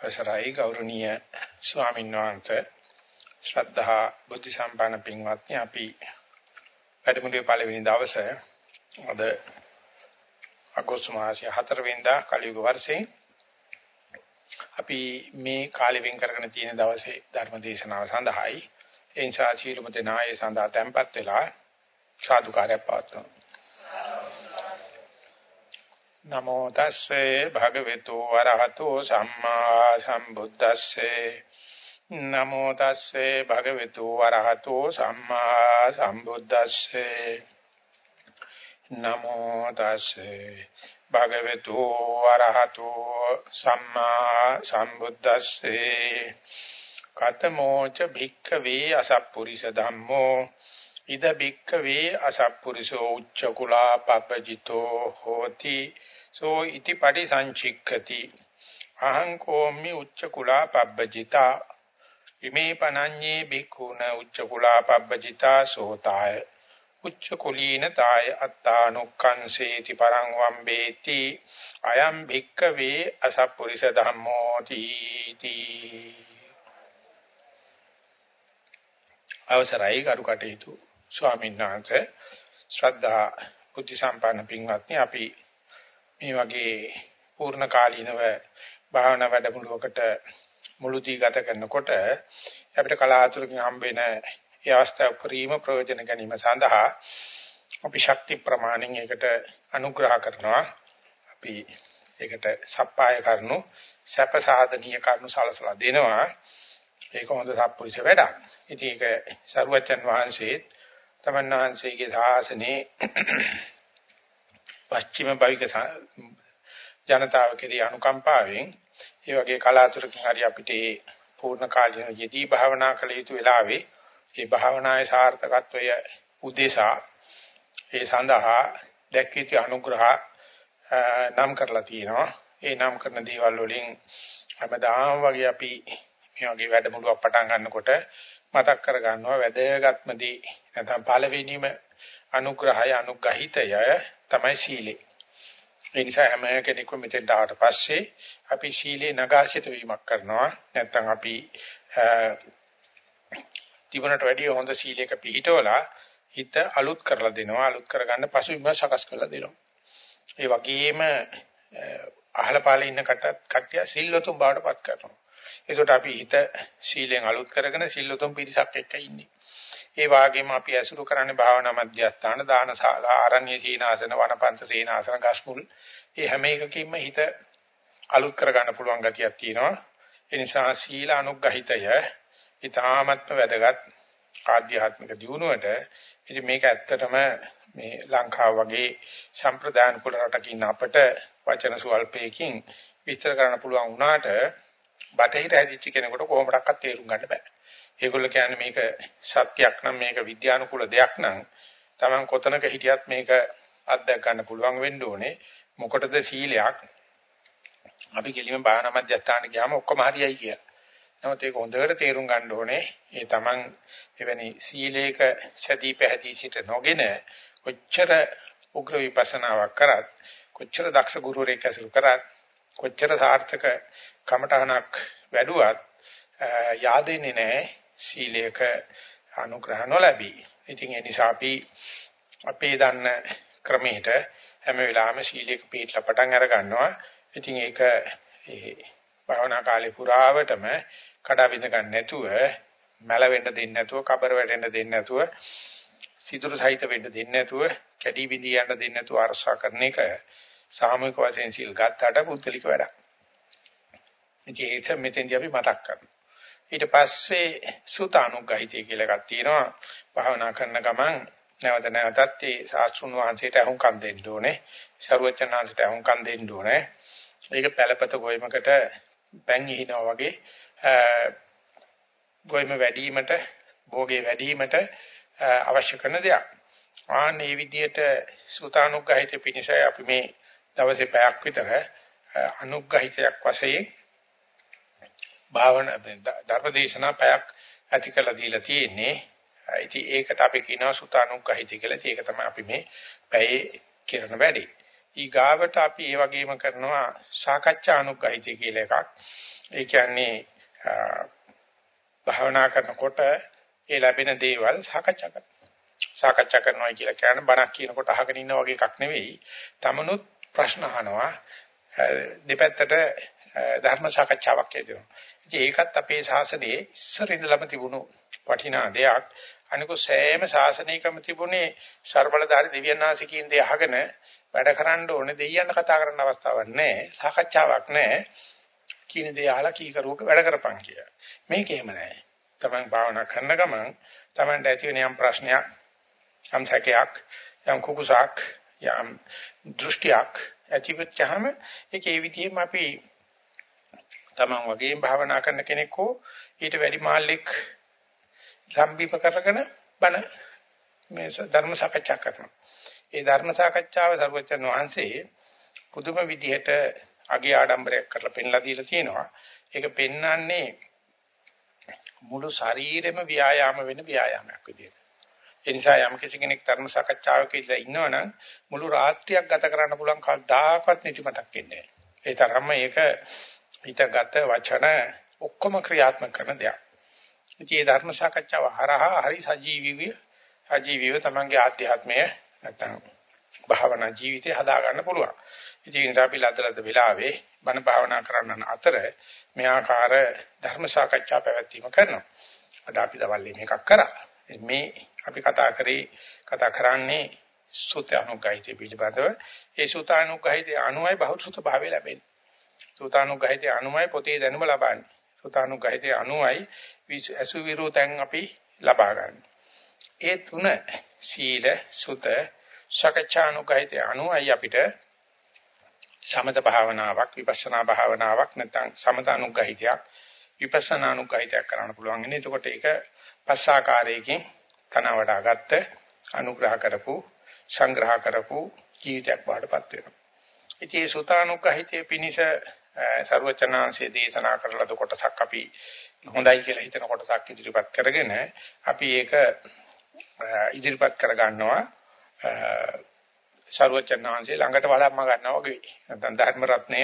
අවසරයි ගෞරවනීය ස්වාමීන් වහන්සේ. ශ්‍රද්ධා බුද්ධ සම්පන්න පින්වත්නි අපි වැඩමුළුවේ පළවෙනි දවසේ අද අගෝස්තු මාසයේ 4 වෙනිදා කලියුග වර්ෂේ අපි මේ කාලෙ වෙන් කරගෙන තියෙන දවසේ ධර්ම දේශනාව සඳහායි. ඒ නිසා සීලමු දෙනායේ සඳහා tempත් වෙලා සාදුකාරය පවත්වමු. නමෝ තස්සේ භගවතු වරහතෝ සම්මා සම්බුද්දස්සේ. නමෝ තස්සේ භගවතු වරහතෝ සම්මා සම්බුද්දස්සේ. නමෝ තස්සේ භගවතු වරහතෝ සම්මා සම්බුද්දස්සේ. කතමෝච භික්ඛවේ අසප්පුරිස ධම්මෝ. ඉද භික්ඛවේ අසප්පුරිසෝ උච්ච කුලා පබ්බජිතෝ හෝති. සෝ ඉති පරිසංචික්ඛති අහං කෝමි උච්ච කුලා පබ්බජිතා ඉමේ පනඤ්ඤේ භික්ඛුන උච්ච කුලා පබ්බජිතා සෝතාය උච්ච කුලීන තාය අත්තානුක්ඛංසේති පරං වම්බේති අයම් භික්ඛවේ අසප්පුරිස ධම්මෝ තීති අවසරයි කරු කටයුතු ස්වාමීන් වහන්සේ ශ්‍රද්ධා බුද්ධ සම්පන්න පින්වත්නි අපි මේ වගේ පූර්ණ කාලීනව භාවනා වැඩමුළුවකට මුළු දී ගත කරනකොට අපිට කලාතුරකින් හම්බ වෙන ඒ අවස්ථාව පරිම ප්‍රයෝජන ගැනීම සඳහා අපි ශක්ති ප්‍රමාණෙන් ඒකට අනුග්‍රහ කරනවා අපි ඒකට සප්පාය කරනු සැප සාධනීය කරුණු සලසලා දෙනවා ඒක හොඳ සත්පුරුෂ වැඩක්. ඉතින් ඒක සරුවචන් වහන්සේ තමන් වහන්සේගේ සාසනේ පශ්චිම භවික ජනතාව කෙරෙහි අනුකම්පාවෙන් ඒ වගේ කලාතුරකින් හරි අපිට පූර්ණ කාලීන යෙදී භාවනා කළ යුතු වෙලාවේ ඒ භාවනාවේ සාර්ථකත්වය උදෙසා ඒ සඳහා දැක්විති අනුග්‍රහ නම් කරලා තියෙනවා. ඒ නම් කරන දේවල් වලින් හැමදාම වගේ අපි මේ වගේ වැඩමුළුවක් පටන් ගන්නකොට මතක් කර ගන්නවා වැදගත්ම දේ නැත්නම් පළවෙනිම අනුග්‍රහය අනුග්‍රහිතය තමයි සීලය. ඒ නිසා හැම කෙනෙකුම මෙතෙන් ආවට පස්සේ අපි සීලේ නගාසිත වීමක් කරනවා. නැත්නම් අපි තිබුණට වැඩිය හොඳ සීලයක පිළිහිටවලා හිත අලුත් කරලා දෙනවා. අලුත් කරගන්න පසුබිම සකස් කරලා දෙනවා. ඒ වගේම අහල පාලේ ඉන්න කට්ටිය සිල්වතුන් බවටපත් කරනවා. ඒකට අපි හිත සීලෙන් අලුත් කරගෙන සිල්වතුන් පිරිසක් එක්ක ඉන්නේ. ඒ වගේම අපි ඇසුරු කරන්නේ භාවනා මධ්‍යස්ථාන, දානශාලා, ආරණ්‍ය සීනාසන, වනපන්ත සීනාසන, ගස්මුල්. මේ හැම එකකින්ම හිත අලුත් කරගන්න පුළුවන් ගතියක් තියෙනවා. ඒ නිසා සීල අනුග්‍රහිතය ඊ타මත්ම වැදගත් ආධ්‍යාත්මික දියුණුවට. ඉතින් මේක ඇත්තටම මේ ලංකාව වගේ සම්ප්‍රදාන කුල රටක ඉන්න අපට වචන සුවල්පයකින් විස්තර කරන්න පුළුවන් වුණාට බටහිර හැදිච්ච කෙනෙකුට කොහොමඩක්වත් තේරුම් ගන්න බෑ. ඒගොල්ලෝ කියන්නේ මේක සත්‍යයක් නම් මේක විද්‍යානුකූල දෙයක් නම් Taman කොතනක හිටියත් මේක අත්දැක ගන්න පුළුවන් වෙන්න ඕනේ. මොකටද සීලයක්? අපි කෙලිම භාවනා මධ්‍යස්ථාන ගියාම ඔක්කොම හරියයි කියලා. නමුත් ඒක හොඳට තේරුම් ගන්න ඕනේ. ඒ Taman එවැනි සීලයක සැදී පැහැදී සිට නොගෙන කොච්චර උග්‍ර විපස්සනාවක් කරත් කොච්චර දක්ෂ ගුරුවරයෙක් ඇසුරු කරත් කොච්චර සාර්ථක කමඨහනක් වැඩුවත් yaadෙන්නේ නැහැ සීලයක අනුග්‍රහ නොලැබී. ඉතින් ඒ නිසා අපි අපේ දන්න ක්‍රමයට හැම වෙලාවෙම සීලයක පිළිපදලා පටන් අර ගන්නවා. ඉතින් ඒක ඒ භාවනා කාලේ පුරාවටම කඩා විඳ ගන්න නැතුව මැල වෙන්න දෙන්නේ නැතුව කබර වැටෙන්න දෙන්නේ නැතුව සිදුරු සහිත වෙන්න දෙන්නේ නැතුව කැඩි බිඳී යන්න දෙන්නේ නැතුව අරසා කරන එක සාමූහික වශයෙන් සීල් ගත්තට පුද්ගලික වැඩක්. ඉතින් ඒක මෙතෙන්දී අපි මතක් කරනවා. ඊට පස්සේ සුතානුග්‍රහිතය කියලා එකක් තියෙනවා. භාවනා කරන ගමන් නැවත නැවතත් ඒ ශාස්ත්‍රුන් වහන්සේට අහුම්කම් දෙන්න ඕනේ. ශරුවචනාංශයට අහුම්කම් දෙන්න ඕනේ. ඒක පළපත ගොයමකට පැන් ඉහිනවා වගේ ගොයම වැඩිවීමට භෝගේ වැඩිවීමට අවශ්‍ය කරන දෙයක්. ආන් මේ විදිහට සුතානුග්‍රහිත පිණිසයි අපි මේ දවසේ පැයක් විතර අනුග්‍රහිතයක් වශයෙන් භාවනා ධර්මදේශනා පැයක් ඇති කළ දීලා තියෙන්නේ. ඉතින් ඒකට අපි කියනවා සුතානුග්‍රහිත කියලා. ඒක තමයි අපි මේ පැයේ කරන වැඩේ. ඊගාවට අපි ඒ වගේම කරනවා සාකච්ඡා අනුග්‍රහිතය කියලා එකක්. ඒ කියන්නේ භාවනා කරනකොට ඒ ලැබෙන දේවල් සාකච්ඡා කරනවා. සාකච්ඡා කරනවා කියලා කියන්නේ බණක් කියනකොට අහගෙන ඉන්න වගේ එකක් නෙවෙයි. තමනුත් ප්‍රශ්න අහනවා. දෙපැත්තට ධර්ම සාකච්ඡාවක් යදිනවා. ඉතින් ඒකත් අපේ ශාසනයේ ඉස්සර ඉඳලම තිබුණු වටිනා දෙයක්. අනිකු සෑම ශාසනයකම තිබුණේ ਸਰබලධාරි දෙවියන් වහන්සේ දේ අහගෙන වැඩ කරන්න ඕනේ දෙයියන් කතා කරන්න අවස්ථාවක් නැහැ. සාකච්ඡාවක් නැහැ. කියන දේ අහලා කීකරුවක වැඩ කරපන් කියලා. මේක එහෙම නැහැ. තමන් භාවනා කරන ගමන් තමන්ට ඇති වෙන යම් ප්‍රශ්නයක්, යම් සැකයක්, යම් කුකුසක්, යම් දෘෂ්ටියක් ඇතිවෙච්චාම ඒක ඒ විදිහෙම අපි තමන් වගේම භාවනා කරන කෙනෙක් හෝ ඊට වැඩි මාල්ලෙක් සම්බීප කරගෙන බණ මේ ධර්ම සාකච්ඡා කරනවා. ඒ ධර්ම සාකච්ඡාව සර්වචන් වහන්සේ පුදුම විදිහට අගේ ආඩම්බරයක් කරලා පෙන්ලා දීලා තියෙනවා. ඒක පෙන්වන්නේ මුළු ශරීරෙම ව්‍යායාම වෙන ව්‍යායාමයක් විදියට. ඒ නිසා යම් කෙනෙක් ධර්ම සාකච්ඡාවක ඉඳලා ඉන්නවනම් මුළු රාත්‍රියක් ගත කරන්න පුළුවන් කවදාකවත් නිදිමතක් වෙන්නේ නැහැ. ඒ තරම්ම ඒක හිතගත වචන ඔක්කොම ක්‍රියාත්මක කරන දෙයක්. ඉතින් මේ ධර්ම සාකච්ඡාව හරහා හරි සජීවීව සජීවීව තමන්ගේ ආධ්‍යාත්මය නැත්නම් භාවනා ජීවිතය හදා ගන්න පුළුවන්. ඉතින් ඒ නිසා අපි ලද්දලද්ද වෙලාවේ බණ භාවනා කරන්න අතර මේ ආකාර ධර්ම සාකච්ඡා පැවැත්වීම කරනවා. අද අපි දවල් මේකක් කරා. මේ අපි කතා කරේ කතා කරන්නේ සුත අනුග්‍රහිතය පිළිබඳව. ඒ සුත අනුග්‍රහිතය අනුයි බහුසුත භාවය ලැබෙන්නේ. සුත අනුග්‍රහිතය අනුයි පොතේ දැනුම ලබන්නේ. සුත අනුග්‍රහිතය අනුයි අසු විරෝධයන් අපි ලබා ගන්න. ඒ තුන සීල සුත සකච්ඡානුගහිතය අනුයි අපිට සමත භාවනාවක් විපස්සනා භාවනාවක් නැත්නම් සමත අනුගහිතයක් විපස්සනා අනුගහිතයක් කරන්න පුළුවන්. ඉන්නේ එතකොට ඒක පස්සාකාරයකින් තන වඩා ගත්ත අනුග්‍රහ කරපු සංග්‍රහ කරපු ජීවිතයක් බාටපත් වෙනවා. ඉතින් මේ සුතානුග්‍රහිතයේ පිනිස සරුවචනාංශයේ දේශනා කරලා කොටසක් අපි හොඳයි කියලා හිතන කොටසක් ඉදිරිපත් කරගෙන අපි ඒක ඉදිරිපත් කර ගන්නවා සරුවචනාංශයේ ළඟට වඩම්ම ගන්නවා වගේ. නැත්නම් ධර්ම රත්නය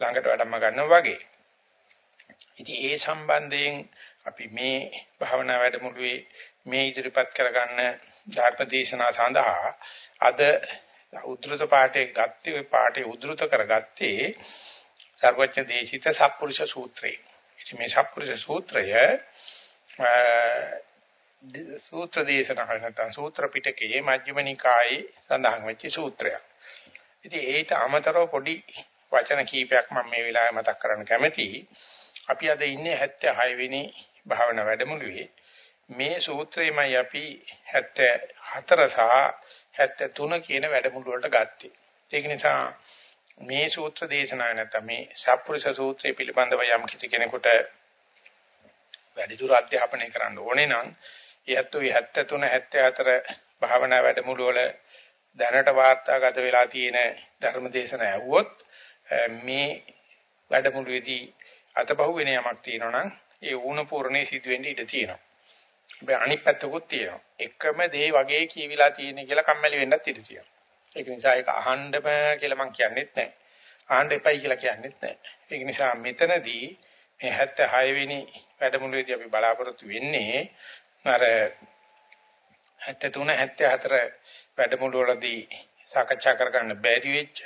ළඟට වඩම්ම ගන්නවා වගේ. ඉතින් ඒ සම්බන්ධයෙන් අපි මේ භාවනා වැඩමුළුවේ මේ ඉදිරිපත් කරගන්න ධර්ම දේශනා සඳහා අද උද්දෘත පාඩේ ගත්තේ ওই පාඩේ උද්දෘත කරගත්තේ සර්වඥ දේශිත සත්පුරුෂ සූත්‍රය. ඉතින් මේ සත්පුරුෂ සූත්‍රය සූත්‍ර දේශනා නැත්නම් සූත්‍ර පිටකයේ මජ්ක්‍ධිම නිකායේ සඳහන් වෙච්ච සූත්‍රයක්. ඉතින් ඒට අමතරව පොඩි වචන කීපයක් මම මේ වෙලාවේ මතක් කරන්න කැමතියි. අපි අද ඉන්නේ 76 වෙනි භාවනා වැඩමුළුවේ. මේ සූත්‍රයමයි අපි 74 සහ 73 කියන වැඩමුළු වලට ගත්තේ. ඒක නිසා මේ සූත්‍ර දේශනාව නැත්නම් මේ සත්පුරුෂ සූත්‍රය පිළිබඳව යම් කිසි කෙනෙකුට වැඩිදුර අධ්‍යාපනය කරන්න ඕනේ නම් යැත්තු 73 74 භාවනා වැඩමුළු වල දැනට වාර්තාගත වෙලා තියෙන ධර්ම දේශන ඇහුවොත් මේ වැඩමුළුවේදී අතපහුව වෙන යමක් තියෙනවා නම් ඒ ඌණ පූර්ණේ සිදුවෙන්න ඉඩ තියෙනවා. හැබැයි අනිත් පැත්තකුත් තියෙනවා. එකම දේ වගේ කියවිලා තියෙන කියලා කම්මැලි වෙන්නත් ඉඩ තියෙනවා. ඒක නිසා ඒක අහන්නම කියලා මම කියන්නෙත් නැහැ. අහන්න එපයි කියලා කියන්නෙත් නැහැ. ඒක නිසා මෙතනදී මේ 76 වෙනි වැඩමුළුවේදී අපි බලාපොරොත්තු වෙන්නේ අර 73 74 වැඩමුළු වලදී සාකච්ඡා කරගන්න බැරි වෙච්ච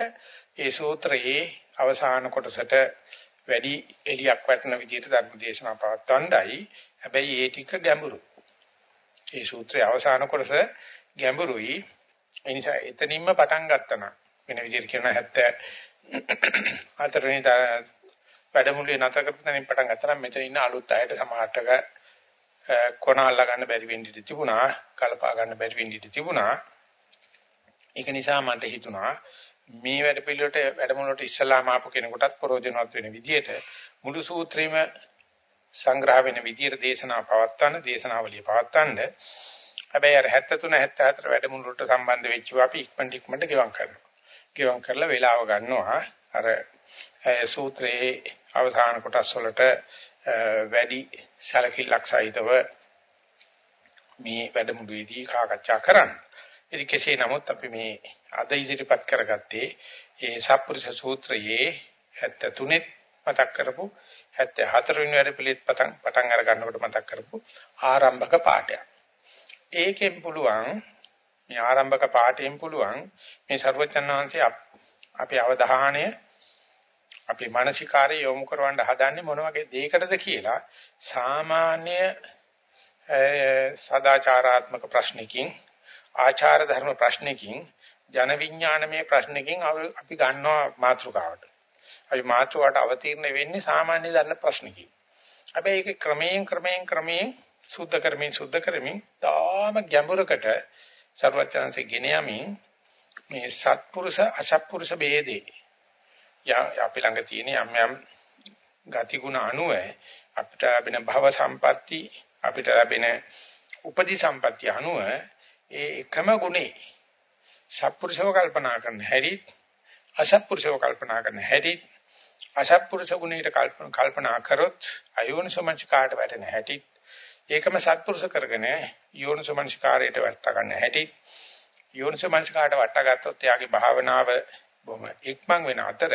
ඒ සූත්‍රයේ අවසාන කොටසට වැඩි එලියක් වටන විදිහට ධර්ම දේශනා පවත්වන්නයි. හැබැයි ඒ ටික ගැඹුරු. ඒ සූත්‍රයේ අවසාන කොටස ගැඹුරුයි. ඒ නිසා එතනින්ම පටන් ගත්තා නම් වෙන විදිහට කියනවා 74 වෙනි වැඩමුළුවේ නැත කරපු තැනින් පටන් ගත්තා නම් මෙතන ඉන්න අලුත් අයට සමහරටක කොන අල්ලා ගන්න බැරි වෙන්න ඉඩ තිබුණා, කලපා ගන්න බැරි වෙන්න ඉඩ තිබුණා. ඒක නිසා මට හිතුණා මේ වැඩ පිළිවෙලට වැඩමුළුවට ඉස්සලාම ආපු කෙනෙකුටත් ප්‍රයෝජනවත් වෙන විදිහට මුළු සූත්‍රෙම සංග්‍රහ වෙන විදිහට දේශනා පවත්වන්න, දේශනාවලිය පවත්වන්න. හැබැයි අර 73 74 වැඩමුළුවට සම්බන්ධ වෙච්චව අපි ඉක්මනට ඉක්මනට ගෙවම් කරනවා. ගෙවම් කරලා වේලාව ගන්නවා. අර සූත්‍රයේ අවසාන කොටස් වලට වැඩි සැලකිල්ලක් සහිතව මේ වැඩමුළුවේදී සාකච්ඡා කරන්න. ඉතින් කෙසේ නමුත් අපි මේ අද ඉදිරිපත් කරගත්තේ ඒ සත්පුරුෂ සූත්‍රයේ 73 මතක් කරපු 74 වෙනි වැඩ පිළිත් පටන් පටන් අර ගන්නකොට මතක් කරපු ආරම්භක පාඩයක්. ඒකෙන් පුළුවන් මේ ආරම්භක පාඩයෙන් පුළුවන් මේ ਸਰවචන් වහන්සේ අපේ අවධානය අපේ මානසිකාරය යොමු කරවන්න හදන්නේ මොන වගේ දෙයකටද කියලා සාමාන්‍ය සදාචාරාත්මක ප්‍රශ්නකින් ආචාර ධර්ම ප්‍රශ්නකින් ජන විඥානමය ප්‍රශ්නකින් අපි ගන්නවා මාතෘකාවට. අපි මාතෘකාවට අවතීර්ණ වෙන්නේ සාමාන්‍ය දන්න ප්‍රශ්නකින්. හැබැයි ඒක ක්‍රමයෙන් ක්‍රමයෙන් ක්‍රමයෙන් සුද්ධ කරමින් සුද්ධ කරමින් තාම ගැඹුරකට සර්වඥාන්සේ ගෙන යමින් මේ සත්පුරුෂ අසත්පුරුෂ ભેදේ. අපි ළඟ තියෙන යම් යම් ගතිගුණ අනුව අපිට ලැබෙන භව සම්පatti අපිට ලැබෙන උපදී සම්පatti අනුව ඒ එකම ගුණේ සත්පුරුෂව කල්පනා කරන හැටිත් අසත්පුරුෂව කල්පනා කරන හැටිත් අසත්පුරුෂ ගුණයට කල්පනා කරොත් අයෝනිසමංච කාට වැටෙන හැටිත් ඒකම සත්පුරුෂ කරගෙන යෝනිසමංස්කාරයට වට ගන්න හැටි යෝනිසමංස්කාරයට වට ගත්තොත් එයාගේ භාවනාව බොහොම ඉක්මන් වෙන අතර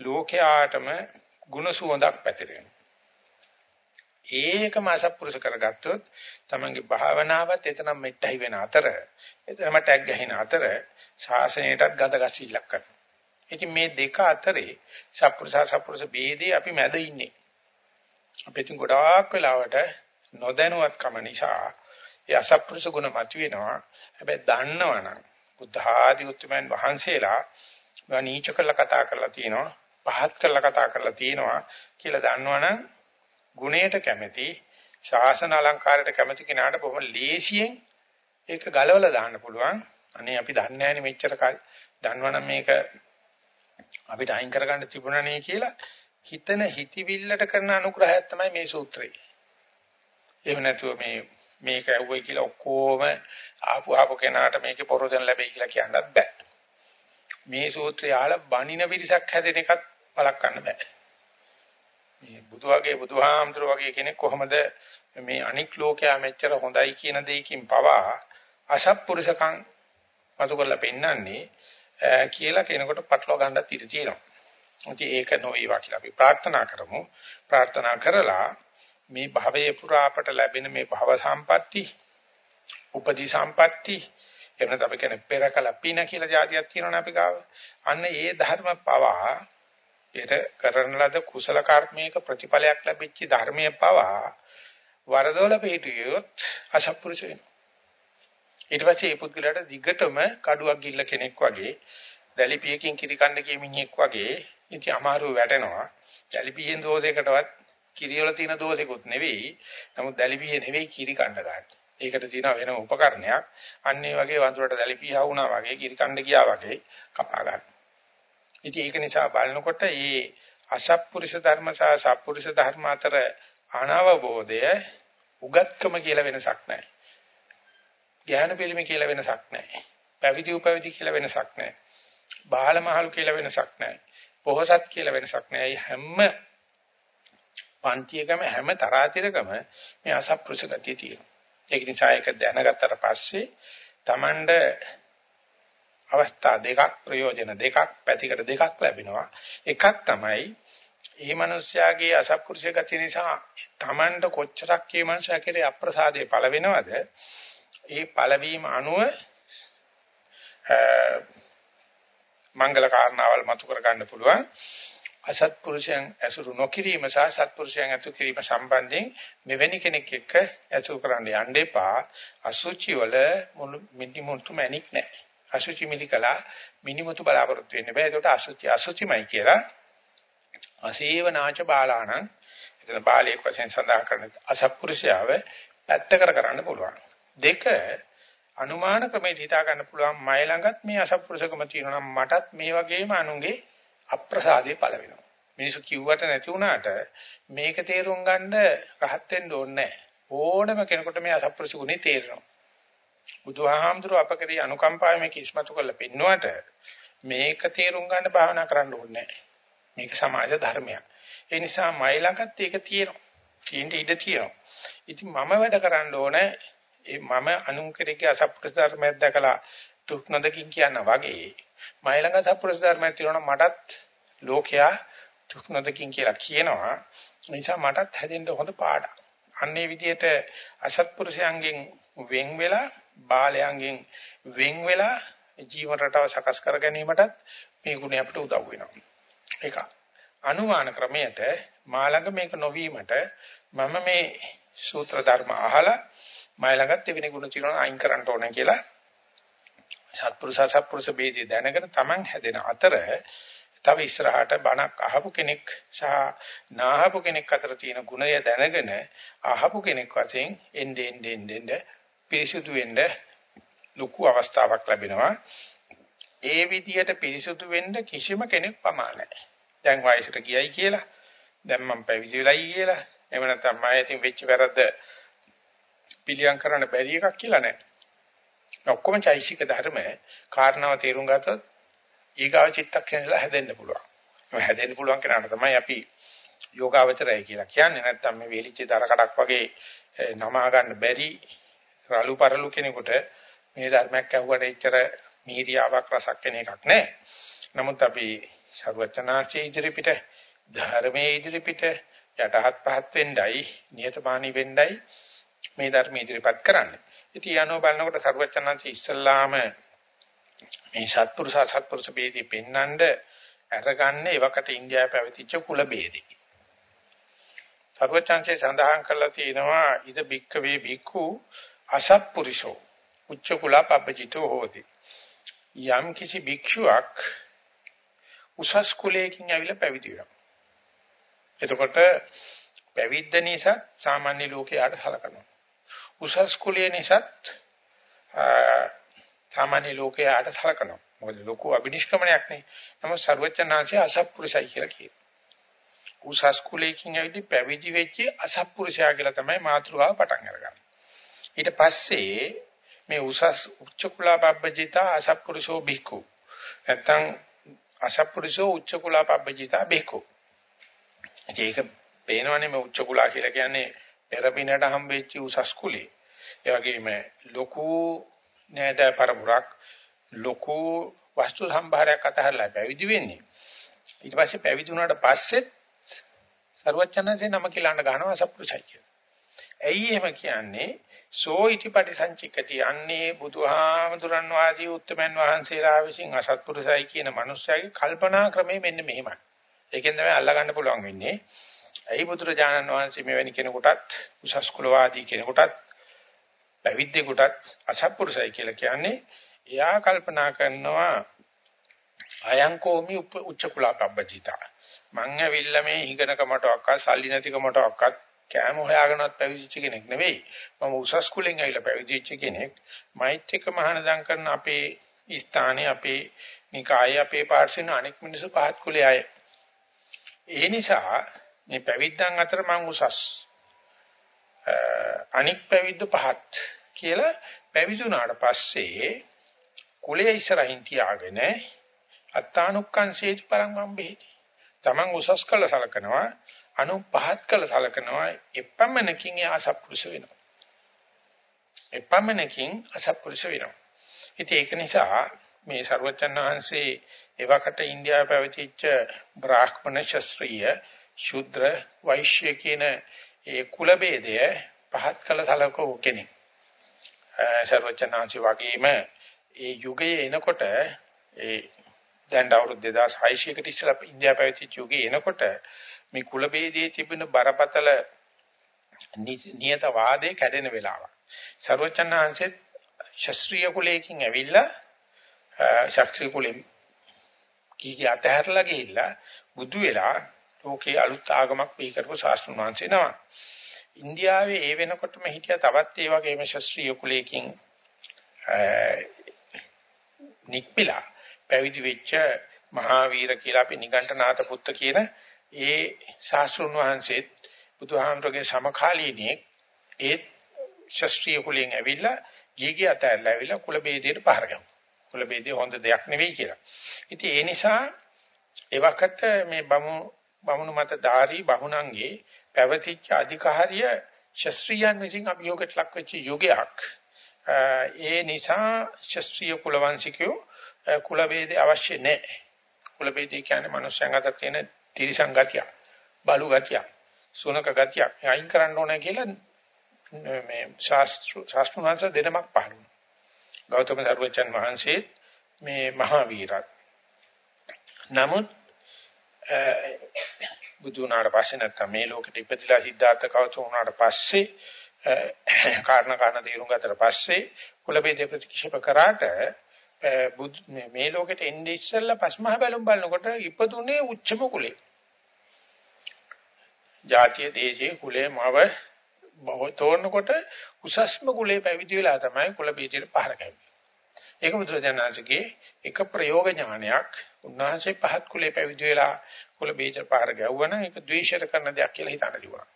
ලෝකයාටම ගුණ සුවඳක් පැතිරෙනවා. ඒකම අසත්පුරුෂ කරගත්තොත් තමන්ගේ භාවනාවත් එතනම් මෙට්ටයි වෙන අතර එතනම ටැග් ගහින අතර ශාසනයටත් ගඳගස්සILLක් කරනවා. ඉතින් මේ දෙක අතරේ සත්පුරුෂ සත්පුරුෂ ભેදේ අපි මැද ඉන්නේ. අපි තුන් ගොඩාක් වෙලාවට නොදැනුවත්කම නිසා ඒ අසත්පුරුෂ ගුණ මතුවෙනවා. හැබැයි දන්නවනම් බුද්ධ ආදී උතුමන් වහන්සේලා නීච කළා කතා කරලා තියෙනවා පහත් කළා කතා කරලා තියෙනවා කියලා දන්නවනම් ගුණයට කැමති ශාසන අලංකාරයට කැමති කෙනාට බොහොම ලේසියෙන් ඒක ගලවලා දාන්න පුළුවන් අනේ අපි දන්නේ නැහැනේ මෙච්චර කල් දන්නවනම් මේක අපිට අයින් කරගන්න තිබුණා කියලා හිතන හිතවිල්ලට කරන අනුග්‍රහයක් තමයි මේ සූත්‍රය. එහෙම නැතුව මේ මේක ඇහුවයි කියලා ඔක්කොම ආපු ආපු කෙනාට මේකේ පොරොදෙන් ලැබෙයි කියලා කියන්නත් බෑ. මේ සූත්‍රය අහලා බණින පිරිසක් හැදෙන එකත් වළක්වන්න බෑ. මේ බුදු වගේ බුදුහාමුදුර වගේ කෙනෙක් කොහොමද මේ අනික් ලෝකයා මෙච්චර හොඳයි කියන දෙයකින් පවා අසත්පුරුෂකම් මතු කරලා පෙන්නන්නේ කියලා කෙනෙකුට පටලවා ගන්නත් ඉඩ තියෙනවා. ඉතින් ඒක නොවේවා කියලා අපි ප්‍රාර්ථනා කරමු. ප්‍රාර්ථනා කරලා මේ භවයේ පුරා අපට ලැබෙන මේ භව සම්පatti, උපදී සම්පatti එහෙම නැත්නම් අපි කියන්නේ පෙරකල පින කියලා જાතියක් තියෙනවනේ අපි ගාව. අන්න ඒ ධර්ම පවා ඒට කරන ලද කුසල කර්මයක ප්‍රතිඵලයක් ලැබිච්ච ධර්මයේ පවා වරදොල පිටියොත් අසත්පුරුෂ වෙනවා. ඊට පස්සේ මේ පුද්ගලයාට දිගටම කඩුවක් ගිල්ල කෙනෙක් වගේ දැලිපියකින් කිරි කන්න ගිය මිනිහෙක් වගේ ඉති අමාරුව වැටෙනවා. දැලිපියෙන් දෝෂයකටවත් කිරිවල තියෙන දෝෂෙකුත් නෙවෙයි. නමුත් දැලිපියේ නෙවෙයි කිරි කන්න ගන්න. ඒකට තියෙන වෙනම උපකරණයක්. අන්න ඒ වගේ වඳුරට දැලිපියා වුණා වගේ කිරි කන්න ගියා වගේ කපා ගන්න. ඉතින් ඒක නිසා බලනකොට මේ අසත්පුරුෂ ධර්ම සහ සත්පුරුෂ ධර්ම අතර අනවබෝධය උගත්කම කියලා වෙනසක් නැහැ. ඥාන පිළිම කියලා වෙනසක් නැහැ. පැවිදි උපවිදි කියලා වෙනසක් නැහැ. බාල මහලු කියලා වෙනසක් නැහැ. පොහසත් කියලා වෙනසක් නැහැ. හැම පන්තියකම හැම තරාතිරකම මේ අසත්පුරුෂ ගතිය තියෙනවා. ඒක නිසා ඒක දැනගත්තට පස්සේ Tamand අවස්ථා දෙකක් ප්‍රයෝජන දෙකක් පැතිකඩ දෙකක් ලැබෙනවා. එකක් තමයි මේ මිනිස්යාගේ අසත්පුරුෂ ගතිය නිසා Tamand කොච්චරක් මේ මිනිසා කෙරේ අප්‍රසාදේ පළ වෙනවද? ඒ පළවීම අනුව මංගල කාරණාවල් මතු කර ගන්න පුළුවන්. අසත්පුරුෂයන් ඇසුරු නොකිරීම සහ සත්පුරුෂයන් ඇසුරු කිරීම සම්බන්ධයෙන් මෙවැනි කෙනෙක් එක්ක ඇසුරු කරන්න යන්න එපා. අසුචි වල මිනිමුතු මැනික් නැහැ. අසුචි මිලිකලා මිනිමුතු බලාපොරොත්තු වෙන්න බෑ. ඒකට අසුචි අසුචිමයි කියලා. අසේවනාච බාලාණං එතන බාලයෙක් වශයෙන් සඳහන් කරන අසත්පුරුෂයව පැත්ත කර කරන්න පුළුවන්. දෙක අනුමාන ක්‍රමයට හිතා ගන්න පුළුවන් මයි ළඟත් මේ අසත්පුරුෂකම තියෙනවා නම් මටත් මේ වගේම අනුන්ගේ අප්‍රසාදේ පළ වෙනවා. මිනිස්සු කිව්වට නැති වුණාට මේක තේරුම් ගන්න රහත් වෙන්න ඕනේ ඕනම කෙනෙකුට මේ අසත්පුරුෂ ගුණේ තේරෙනවා. බුදුහාමුදුරුව අපකදී අනුකම්පාවෙන් මේක ඉස්මතු කරලා පෙන්නුවට මේක තේරුම් ගන්න භාවනා කරන්න ඕනේ මේක සමාජ ධර්මයක්. ඒ නිසා මයි ළඟත් ඒක තියෙනවා. තියෙන්න ඉඩ තියෙනවා. ඉතින් මම වැඩ කරන්න ඕනේ ඒ මම අනුන්කරගේ අසත්පුරුෂ ධර්මයක් දැකලා දුක් නොදකින් කියන වගේ මයි ළඟ සත්පුරුෂ ධර්මයක් තියෙනවා මටත් ලෝකයා දුක්නදකින් කියලා කියනවා. ඒ නිසා මටත් හැදෙන්න හොඳ පාඩම්. අන්නේ විදිහට අසත්පුරුෂයන්ගෙන් වෙන් වෙලා බාලයන්ගෙන් වෙන් වෙලා ජීවන රටාව සකස් කර ගැනීමටත් මේ ගුණය අපිට උදව් වෙනවා. ඒක අනුමාන ක්‍රමයට මා ළඟ මේක නොවීමට මම මේ සූත්‍ර ධර්ම අහලා මයි ළඟත් එවැනි ගුණ තියෙනවා අයින් කරන්න ඕනේ කියලා සත්පුරුෂ සත්පුරුෂ ભેදේ දැනගෙන Taman හැදෙන අතර තව ඉස්සරහට බණක් අහපු කෙනෙක් සහ නාහපු කෙනෙක් අතර තියෙන ගුණය දැනගෙන අහපු කෙනෙක් වශයෙන් එnde ende ende පිරිසුදු වෙන්න ලොකු අවස්ථාවක් ලැබෙනවා. ඒ විදියට පිරිසුදු වෙන්න කිසිම කෙනෙක් පමා නැහැ. දැන් වයසට ගියයි කියලා, දැන් මම පැවිදි වෙලයි කියලා, එහෙම නැත්නම් මම ඉතින් වෙච්ච වැරද්ද පිළියම් කරන්න බැරි එකක් කියලා නෑ. ඔක්කොම චෛසික ධර්ම කාරණාව තේරුම් ගත්තොත් ඊගාව චිත්තක්ෂණයලා හැදෙන්න පුළුවන්. මේ හැදෙන්න පුළුවන් කෙනාට තමයි අපි යෝගාවචරය කියලා කියන්නේ. නැත්නම් මේ වේලිච්ච දර කඩක් වගේ නමා ගන්න බැරි රළු පරළු කෙනෙකුට මේ ධර්මයක් ඇහුවට එච්චර මීරියාවක් රසක් කෙන එකක් නැහැ. නමුත් අපි ਸਰවචනාචේ ඉදිරිපිට ධර්මයේ ඉදිරිපිට යටහත් පහත් වෙන්නයි නියතමානී වෙන්නයි මේ ධර්ම ඉදිරිපත් කරන්නේ. ඉතින් යනෝ බලනකොට සරුවචනංශ ඉස්සල්ලාම මේ සත්පුරුෂ සත්පුරුෂ ભેදී පෙන්නඳ අරගන්නේ එවකට ඉන්දියාවේ පැවතිච්ච කුල ભેදී. සරුවචනංශේ සඳහන් කරලා තිනවා ඉද බික්කවේ බික්කු අසත්පුරුෂෝ උච්ච කුල පබ්බජිතෝ හෝති. යම් කිසි භික්ෂුවක් උසස් කුලයකින් ඇවිල්ලා පැවිදි වෙනවා. එතකොට පැවිද්ද නිසා සාමාන්‍ය ලෝකයට සලකනවා. උසස් කුලයේ නිසාත් සාමාන්‍ය ලෝකයට සලකනවා. මොකද ලොකු අභිනිෂ්ක්‍මණයක් නේ. නමුත් ਸਰවචනාංශය අසත්පුරුෂයි කියලා කියනවා. උසස් කුලයකින් ඇවිත් පැවිදි වෙච්ච අසත්පුරුෂයා කියලා තමයි මාතෘකාව පටන් අරගන්නේ. ඊට පස්සේ මේ උසස් උච්ච කුලපබ්බජිතා අසත්පුරුෂෝ බික්කු. නැත්තම් අසත්පුරුෂෝ උච්ච කුලපබ්බජිතා බික්කු. ඒක පේනවනේ මේ උච්ච කුලා කියලා කියන්නේ පෙරපිනට හම්බෙච්ච උසස් කුලේ. ඒ වගේම ලොකු නේද පරමුරක් ලොකු වස්තු සම්භාරයක් අතහැරලා පැවිදි වෙන්නේ. ඊට පස්සේ පැවිදි වුණාට පස්සෙත් ਸਰවඥාන්සේ නම කියලාන්න ගන්නවා සප්පුරුසයි කියලා. ඇයි එහෙම කියන්නේ? සෝ ඉතිපටි සංචිකති අන්නේ බුදුහාමුදුරන් වාදී උත්තමයන් වහන්සේලා විසින් අසත්පුරුසයි කියන මනුස්සයාගේ කල්පනා ක්‍රමය මෙන්න මෙහෙමයි. ඒකෙන් තමයි අල්ලගන්න පුළුවන් වෙන්නේ. ඇයි බුදුරජාණන් වහන්සේ මෙවැනි කෙනෙකුටත් උසස් කුලවාදී කෙනෙකුටත් පැවිද්දෙකුටත් අසත්පුරුසයි කියලා කියන්නේ? එයා කල්පනා කරනවා අයංකෝමි උච්ච කුලපබ්බජිතා මං ඇවිල්ලා මේ හිඟනකමට ඔක්ක සල්ලි නැතිකමට ඔක්කත් කෑම හොයාගෙනවත් පැවිදිච්ච කෙනෙක් නෙවෙයි. මම උසස් කුලෙන් ඇවිල්ලා පැවිදිච්ච කෙනෙක්. මෛත් එක්ක මහානදම් කරන අපේ ස්ථානයේ අපේ නිකායේ අපේ පාර්ශ්වෙන අනෙක් මිනිස්සු පහත් කුලයේ අය. ඒ නිසා මේ පැවිද්දන් අතර මං උසස් අනික් පැවිද්ද පහත් කියලා පැවිදුණාට පස්සේ කුලයේ ඉස්සරහින් තියාගෙන අත්තානුක්කංශේති පරං වම්බේති. Taman උසස් කළ සලකනවා අනු පහත් කළ සලකනවා එපමණකින් එයා අසත්පුරුෂ වෙනවා. එපමණකින් අසත්පුරුෂ වෙනවා. ඉතින් ඒක නිසා මේ ਸਰවචන් වහන්සේ එවකට ඉන්දියාවේ පැවතිච්ච බ්‍රාහ්මණ ශාස්ත්‍රීය ශුද්‍ර වෛශ්‍ය කියන ඒ කුල ભેදය පහත් කළ සලකෝ කෙනෙක්. සර්වචනාංශි වගේම ඒ යුගයේ එනකොට ඒ දැන් අවුරුදු 2600කට ඉස්සෙල්ලා ඉන්දියාව පැවතිච්ච යුගයේ එනකොට මේ කුල ભેදයේ තිබෙන බරපතල නියත වාදේ කැඩෙන වෙලාවක්. සර්වචනාංශෙත් ශාස්ත්‍රීය කුලයකින් ඇවිල්ලා ශාස්ත්‍රීය කුලෙ කීකී අතහැරලා ගිහිල්ලා බුදු වෙලා ලෝකේ අලුත් ආගමක් බිහි කරපු ශාස්ත්‍රුන් වහන්සේ නම. ඉන්දියාවේ ඒ වෙනකොටම හිටිය තවත් ඒ වගේම ශාස්ත්‍රීය කුලයකින් නික්පිලා පැවිදි වෙච්ච මහාවීර කියලා අපි නිගණ්ඨනාත පුත්ත කියන ඒ ශාස්ත්‍රුන් වහන්සේත් බුදුහාමරගේ සමකාලීනියෙක් ඒ ශාස්ත්‍රීය කුලයෙන් ඇවිල්ලා ගිහිගේ අතහැරලා ඇවිල්ලා කුල ભેදයට පහර ගැහුවා. කුල ભેදය හොඳ දෙයක් නෙවෙයි කියලා. ඉතින් ඒ නිසා එවකට මේ බමු බමුණු මත ධාරී බහුණන්ගේ පැවතිච්ච අධිකාරිය ශාස්ත්‍රීයන් විසින් අභියෝගයට ලක් වෙච්ච යුගයක්. ඒ නිසා ශාස්ත්‍රීය කුලවංශිකයෝ කුල ભેදේ අවශ්‍ය නැහැ. කුල ભેදේ කියන්නේ මනුෂ්‍යයන් අතර තියෙන තිරිසං ගතියක්, බලු ගතියක්, සුනක ගතියක් අයින් කරන්න ඕනේ කියලා මේ ශාස්ත්‍ර ශාස්ත්‍රඥ දෙනමක් පහළ වුණා. ගෞතම සර්වචන් වහන්සේ මේ මහා වීරත්. නමුත් බුදු වුණාට පස්සේ නැත්තම් මේ ලෝකෙට ඉපදිලා සිද්ධාර්ථ කවච වුණාට පස්සේ කාරණා කාරණා තේරුම් ගත්තට පස්සේ කුල බේද ප්‍රතික්ෂේප කරාට මේ ලෝකෙට එන්නේ ඉස්සෙල්ලා පස්මහ බැලුම් බලනකොට ඉපදුනේ උච්චම කුලේ. ජාතිය දේශයේ කුලේ මව තෝරනකොට උසස්ම කුලේ පැවිදි වෙලා තමයි කුල බීජයට පහර ගැවෙන්නේ. ඒක බුදුරජාණන්සේගේ එක ප්‍රයෝග ඥානයක්. උන්වහන්සේ පහත් කුලේ පැවිදි වෙලා කුල බීජ පහර ගැව්වනම් ඒක ද්වේෂයට කරන දෙයක් කියලා හිතන්න තිබුණා.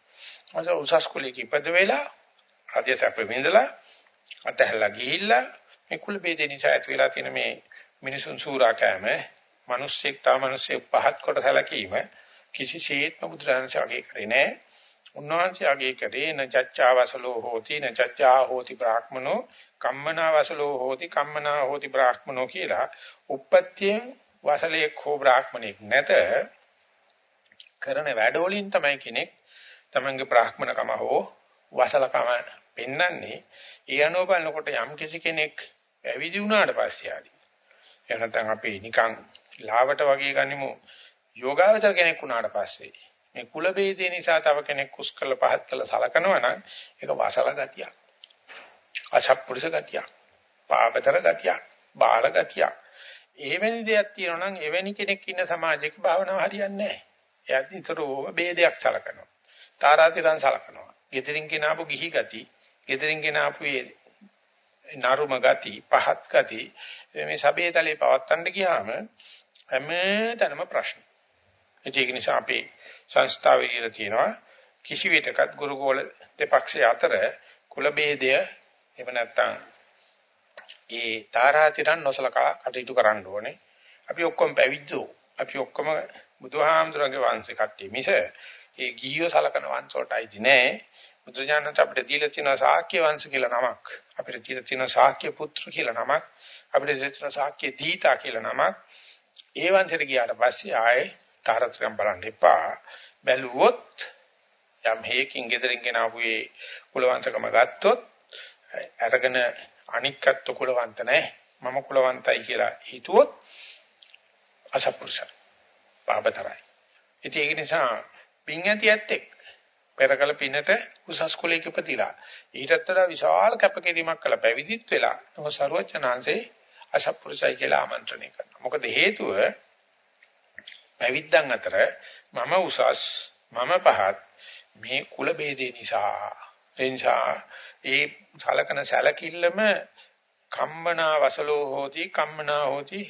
අද උසස් කුලේ කිපද වෙලා රාජ්‍ය සැප විඳලා අතහැරලා ගිහිල්ලා මේ කුල බීජ නිසා ඇති වෙලා තියෙන මේ මිනිසුන් සූරා කෑම, මිනිස්සෙක් තා මිනිස්සෙක් පහත් කොට සැලකීම කිසිසේත්ම බුදුරජාණන්සේ අගය කරේ නැහැ. උන්වහන්සේ අගය කරේ නචච්චාවසලෝ හෝති නචච්චා හෝති බ්‍රාහ්මනෝ කම්මනාවසලෝ හෝති කම්මනා හෝති බ්‍රාහ්මනෝ කියලා උප්පත්තියෙන් වසලයේ කෝ බ්‍රාහ්මණෙක් නැත කරන වැඩවලින් තමයි කෙනෙක් තමන්ගේ බ්‍රාහ්මණකම හෝ වසලකම පෙන්වන්නේ ඒ අනුව බලනකොට යම් කිසි කෙනෙක් පැවිදි වුණාට පස්සේ ආදි එහෙම නැත්නම් අපි නිකන් ලාවට වගේ ගනිමු යෝගාවචර කෙනෙක් වුණාට පස්සේ මේ කුල ભેදේ නිසා තව කෙනෙක් කුස් කළ පහත් කළ සලකනවා නම් ඒක වාසල ගතියක්. අසත්පුරුෂ ගතියක්. පාපතර ගතියක්. බාල ගතියක්. එවැනි දෙයක් තියෙනවා නම් එවැනි කෙනෙක් ඉන්න සමාජයක භාවනාව හරියන්නේ නැහැ. එයාත් නිතරම ભેදයක් සලකනවා. තාරාතිරන් සලකනවා. gedirin කෙනාපු ගිහි ගති, gedirin කෙනාපු නරුම ගති, පහත් ගති මේ සබේ තලේ පවත්තන්න ගියාම හැමතැනම ප්‍රශ්න. ඒක නිසා අපේ සංස්ථාවේ කියලා තියෙනවා කිසි විටකත් ගුරුගෝල දෙපක්ෂය අතර කුල ભેදය එහෙම නැත්නම් ඒ තාරාතිරන් නොසලකා කටයුතු කරන්න ඕනේ. අපි ඔක්කොම පැවිද්දෝ. අපි ඔක්කොම බුදුහාමුදුරන්ගේ වංශේ කට්ටිය මිස ඒ ගිහියෝ සලකන වංශවලටයි නෑ. බුදුජානක අපිට දීලා තියෙන ශාක්‍ය වංශ කියලා නමක්. අපිට දීලා තියෙන ශාක්‍ය පුත්‍ර කියලා නමක්. අපිට දීලා තියෙන ශාක්‍ය දීතා කියලා නමක්. ඒ වංශයට ගියාට පස්සේ ආයේ තාරත්‍රම් බලන්න එපා. බැලුවොත් යම් හේකින් gederin ගෙනාවුවේ කුලවංශකම ගත්තොත් අරගෙන අනික්කත් කුලවන්ත නැහැ. මම කුලවන්තයි කියලා හිතුවොත් අසපුරුෂයි. පාපතරයි. ඉතින් ඒක නිසා පින් ඇති ඇත්තෙක් පෙරකල පිනට උසස් කුලයක ඉපදිලා ඊටත් වඩා විශාල කැපකිරීමක් කළ පැවිදිත් වෙලා නම ਸਰවචනාංශේ අසපුරුෂයි කියලා ආමන්ත්‍රණය කරනවා. මොකද හේතුව පැවිද්දන් අතර මම උසස් මම පහත් මේ කුල ભેදේ නිසා එනිසා ඒ සලකන සැලකිල්ලම කම්මනා වසලෝ හෝති කම්මනා හෝති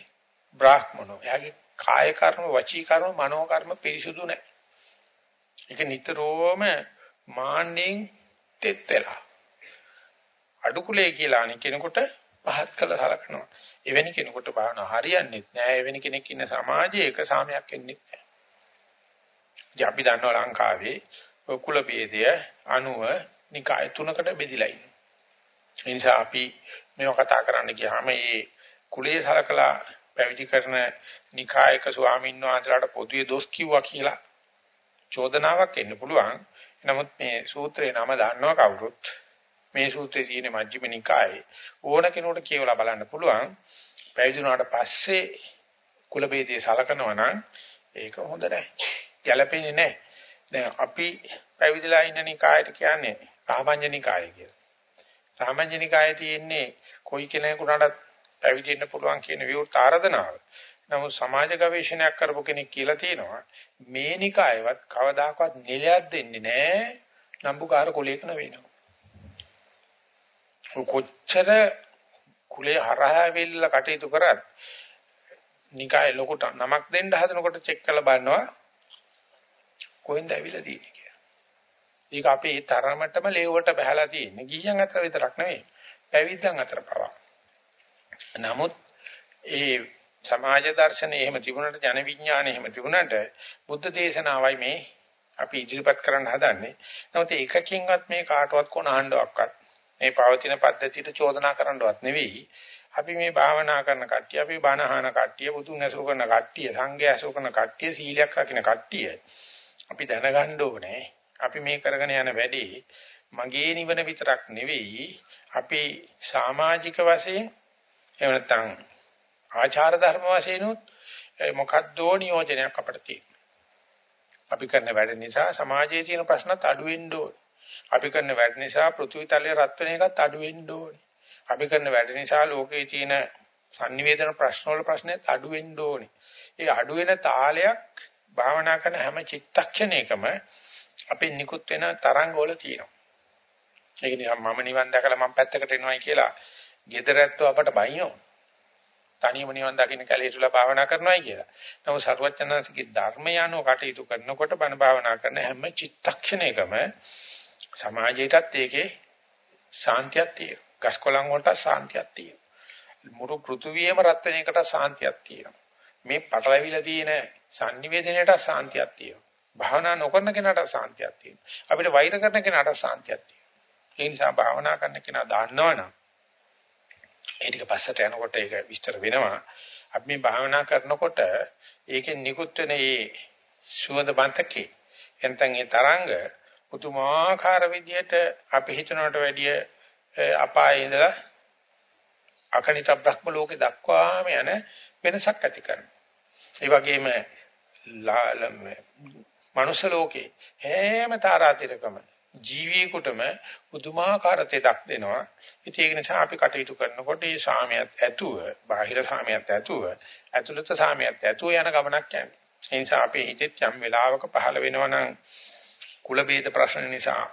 බ්‍රාහ්මනෝ. එයාගේ කාය කර්ම වචී කර්ම මනෝ කර්ම පිරිසුදු නැහැ ඒක නිතරම මාන්නෙන් තෙත් වෙලා. අඩු කුලේ කියලා අනික කෙනෙකුට පහත් කළ සලකනවා. එවැනි කෙනෙකුට භාවනා හරියන්නේ නැහැ එවැනි කෙනෙක් ඉන්න සමාජයේ එක සාමයක් එන්නේ නැහැ ඉතින් අපි දන්නවා ලංකාවේ කුල ભેදය අණුව නිකාය තුනකට බෙදිලා ඉන්නේ. ඒ නිසා අපි මේව කතා කරන්න ගියාම මේ කුලයේ සලකලා පැවිදි කරන නිකායක ස්වාමීන් වහන්සේලාට පොදුවේ දොස් කිව්වා කියලා චෝදනාවක් එන්න පුළුවන්. නමුත් මේ සූත්‍රේ නම දන්නවා කවුරුත් මේ සූත්‍රයේ තියෙන මජ්ක්‍ධිම නිකායේ ඕන කෙනෙකුට කියවලා බලන්න පුළුවන්. පැවිදි වුණාට පස්සේ කුල ભેදේ සලකනවා නම් ඒක හොඳ නැහැ. ගැළපෙන්නේ නැහැ. දැන් අපි පැවිදිලා ඉන්න නිකායට කියන්නේ රාමඤ්ඤනිකාය කියලා. රාමඤ්ඤනිකායේ තියෙන්නේ කොයි කෙනෙකුටත් පැවිදි වෙන්න පුළුවන් කියන විවෘත ආරාධනාව. නමුත් සමාජ ගවේෂණයක් කරපු කෙනෙක් කියලා තියෙනවා මේ නිකායවත් කවදාකවත් නිලයක් දෙන්නේ නැහැ නම්බුකාර කුලයක නෙවෙනවා. කොච්චර කුලේ හරහා වෙල්ල කටයුතු කරත් නිකායේ ලොකුට නමක් දෙන්න හදනකොට චෙක් කරලා බලනවා කොහෙන්ද ඇවිල්ලා තියෙන්නේ කියලා. ඒක අපේ තරමටම ලේවට බහලා තියෙන්නේ. ගිහියන් අතර විතරක් නෙවෙයි. පැවිද්දන් අතර පවා. නමුත් ඒ සමාජ දර්ශනේ එහෙම තිබුණාට ජන විඥානේ එහෙම තිබුණාට බුද්ධ දේශනාවයි මේ අපි ඉදිරිපත් කරන්න හදන්නේ. නමුත් ඒකකින්වත් මේ කාටවත් කොනහඬවක්වත් මේ පවතින පද්ධතියට චෝදනා කරන්නවත් නෙවෙයි. අපි මේ භාවනා කරන කට්ටිය, අපි බණ අහන කට්ටිය, බුදුන් ඇසුරු කරන කට්ටිය, සංඝයා ඇසුරු කරන කට්ටිය, සීලයක් රකින්න කට්ටිය. අපි දැනගන්න ඕනේ අපි මේ කරගෙන යන වැඩේ මගේ නිවන විතරක් නෙවෙයි අපි සමාජික වශයෙන් එහෙම නැත්නම් ආචාර ධර්ම වශයෙන් උත් මොකද්දෝ නියෝජනයක් අපිට තියෙනවා. අපි කරන වැඩ නිසා සමාජයේ තියෙන ප්‍රශ්නත් අඩු වෙන්න ඕනේ. අපි කරන වැඩ නිසා පෘථිවි තලයේ රත් වෙන එකත් අඩු වෙන්න ඕනේ. අපි කරන වැඩ නිසා ලෝකයේ තියෙන sannivedana ප්‍රශ්න වල ප්‍රශ්නෙත් අඩු වෙන්න ඕනේ. ඒ අඩු වෙන තාලයක් භාවනා කරන හැම චිත්තක්ෂණයකම අපේ නිකුත් වෙන තරංග වල තියෙනවා. ඒක නිසා මම නිවන් දැකලා මම පැත්තකට එනවයි කියලා gedaratto අපට බයිනෝ. තනියම නිවන් දකින්න කැලේසුලා භාවනා කරනවායි කියලා. නමුත් සරුවචනන්සේගේ ධර්මය අනුව කටයුතු කරනකොට බණ භාවනා කරන හැම චිත්තක්ෂණයකම සමාජයටත් ඒකේ ශාන්තියක් තියෙනවා. ගස්කොලන් වලට ශාන්තියක් තියෙනවා. මුළු පෘථුවියම රත් වෙන එකට ශාන්තියක් තියෙනවා. මේ පටලැවිලා තියෙන sannivedanayට ශාන්තියක් තියෙනවා. භාවනා නොකරන කෙනාට ශාන්තියක් තියෙනවා. අපිට වෛර කරන කෙනාට ශාන්තියක් තියෙනවා. ඒ නිසා භාවනා කරන කෙනා දන්නවනම් ඒ ටික පස්සට යනකොට ඒක විස්තර වෙනවා. අපි මේ භාවනා කරනකොට ඒකෙන් නිකුත් වෙන මේ සුවඳ බන්තකේ එතෙන් ඒ තරංග පුදුමාකාර විදියට අපි හිතනවට වැඩිය අපායේ ඉඳලා අකනිත බ්‍රහ්ම ලෝකේ දක්වාම යන වෙනසක් ඇති කරනවා. ඒ වගේම මනුෂ්‍ය ලෝකේ හැම තාරාතිරකම ජීවියෙකුටම පුදුමාකාර තෙදක් දෙනවා. ඉතින් ඒක නිසා අපි කටයුතු කරනකොට මේ සාමයත් ඇතුව, බාහිර සාමයත් ඇතුව, ඇතුළත සාමයත් ඇතුව යන ගමනක් යන්නේ. ඒ නිසා අපේ හිතෙත් යම් වෙලාවක පහළ වෙනවා නම් කුල ભેද ප්‍රශ්න නිසා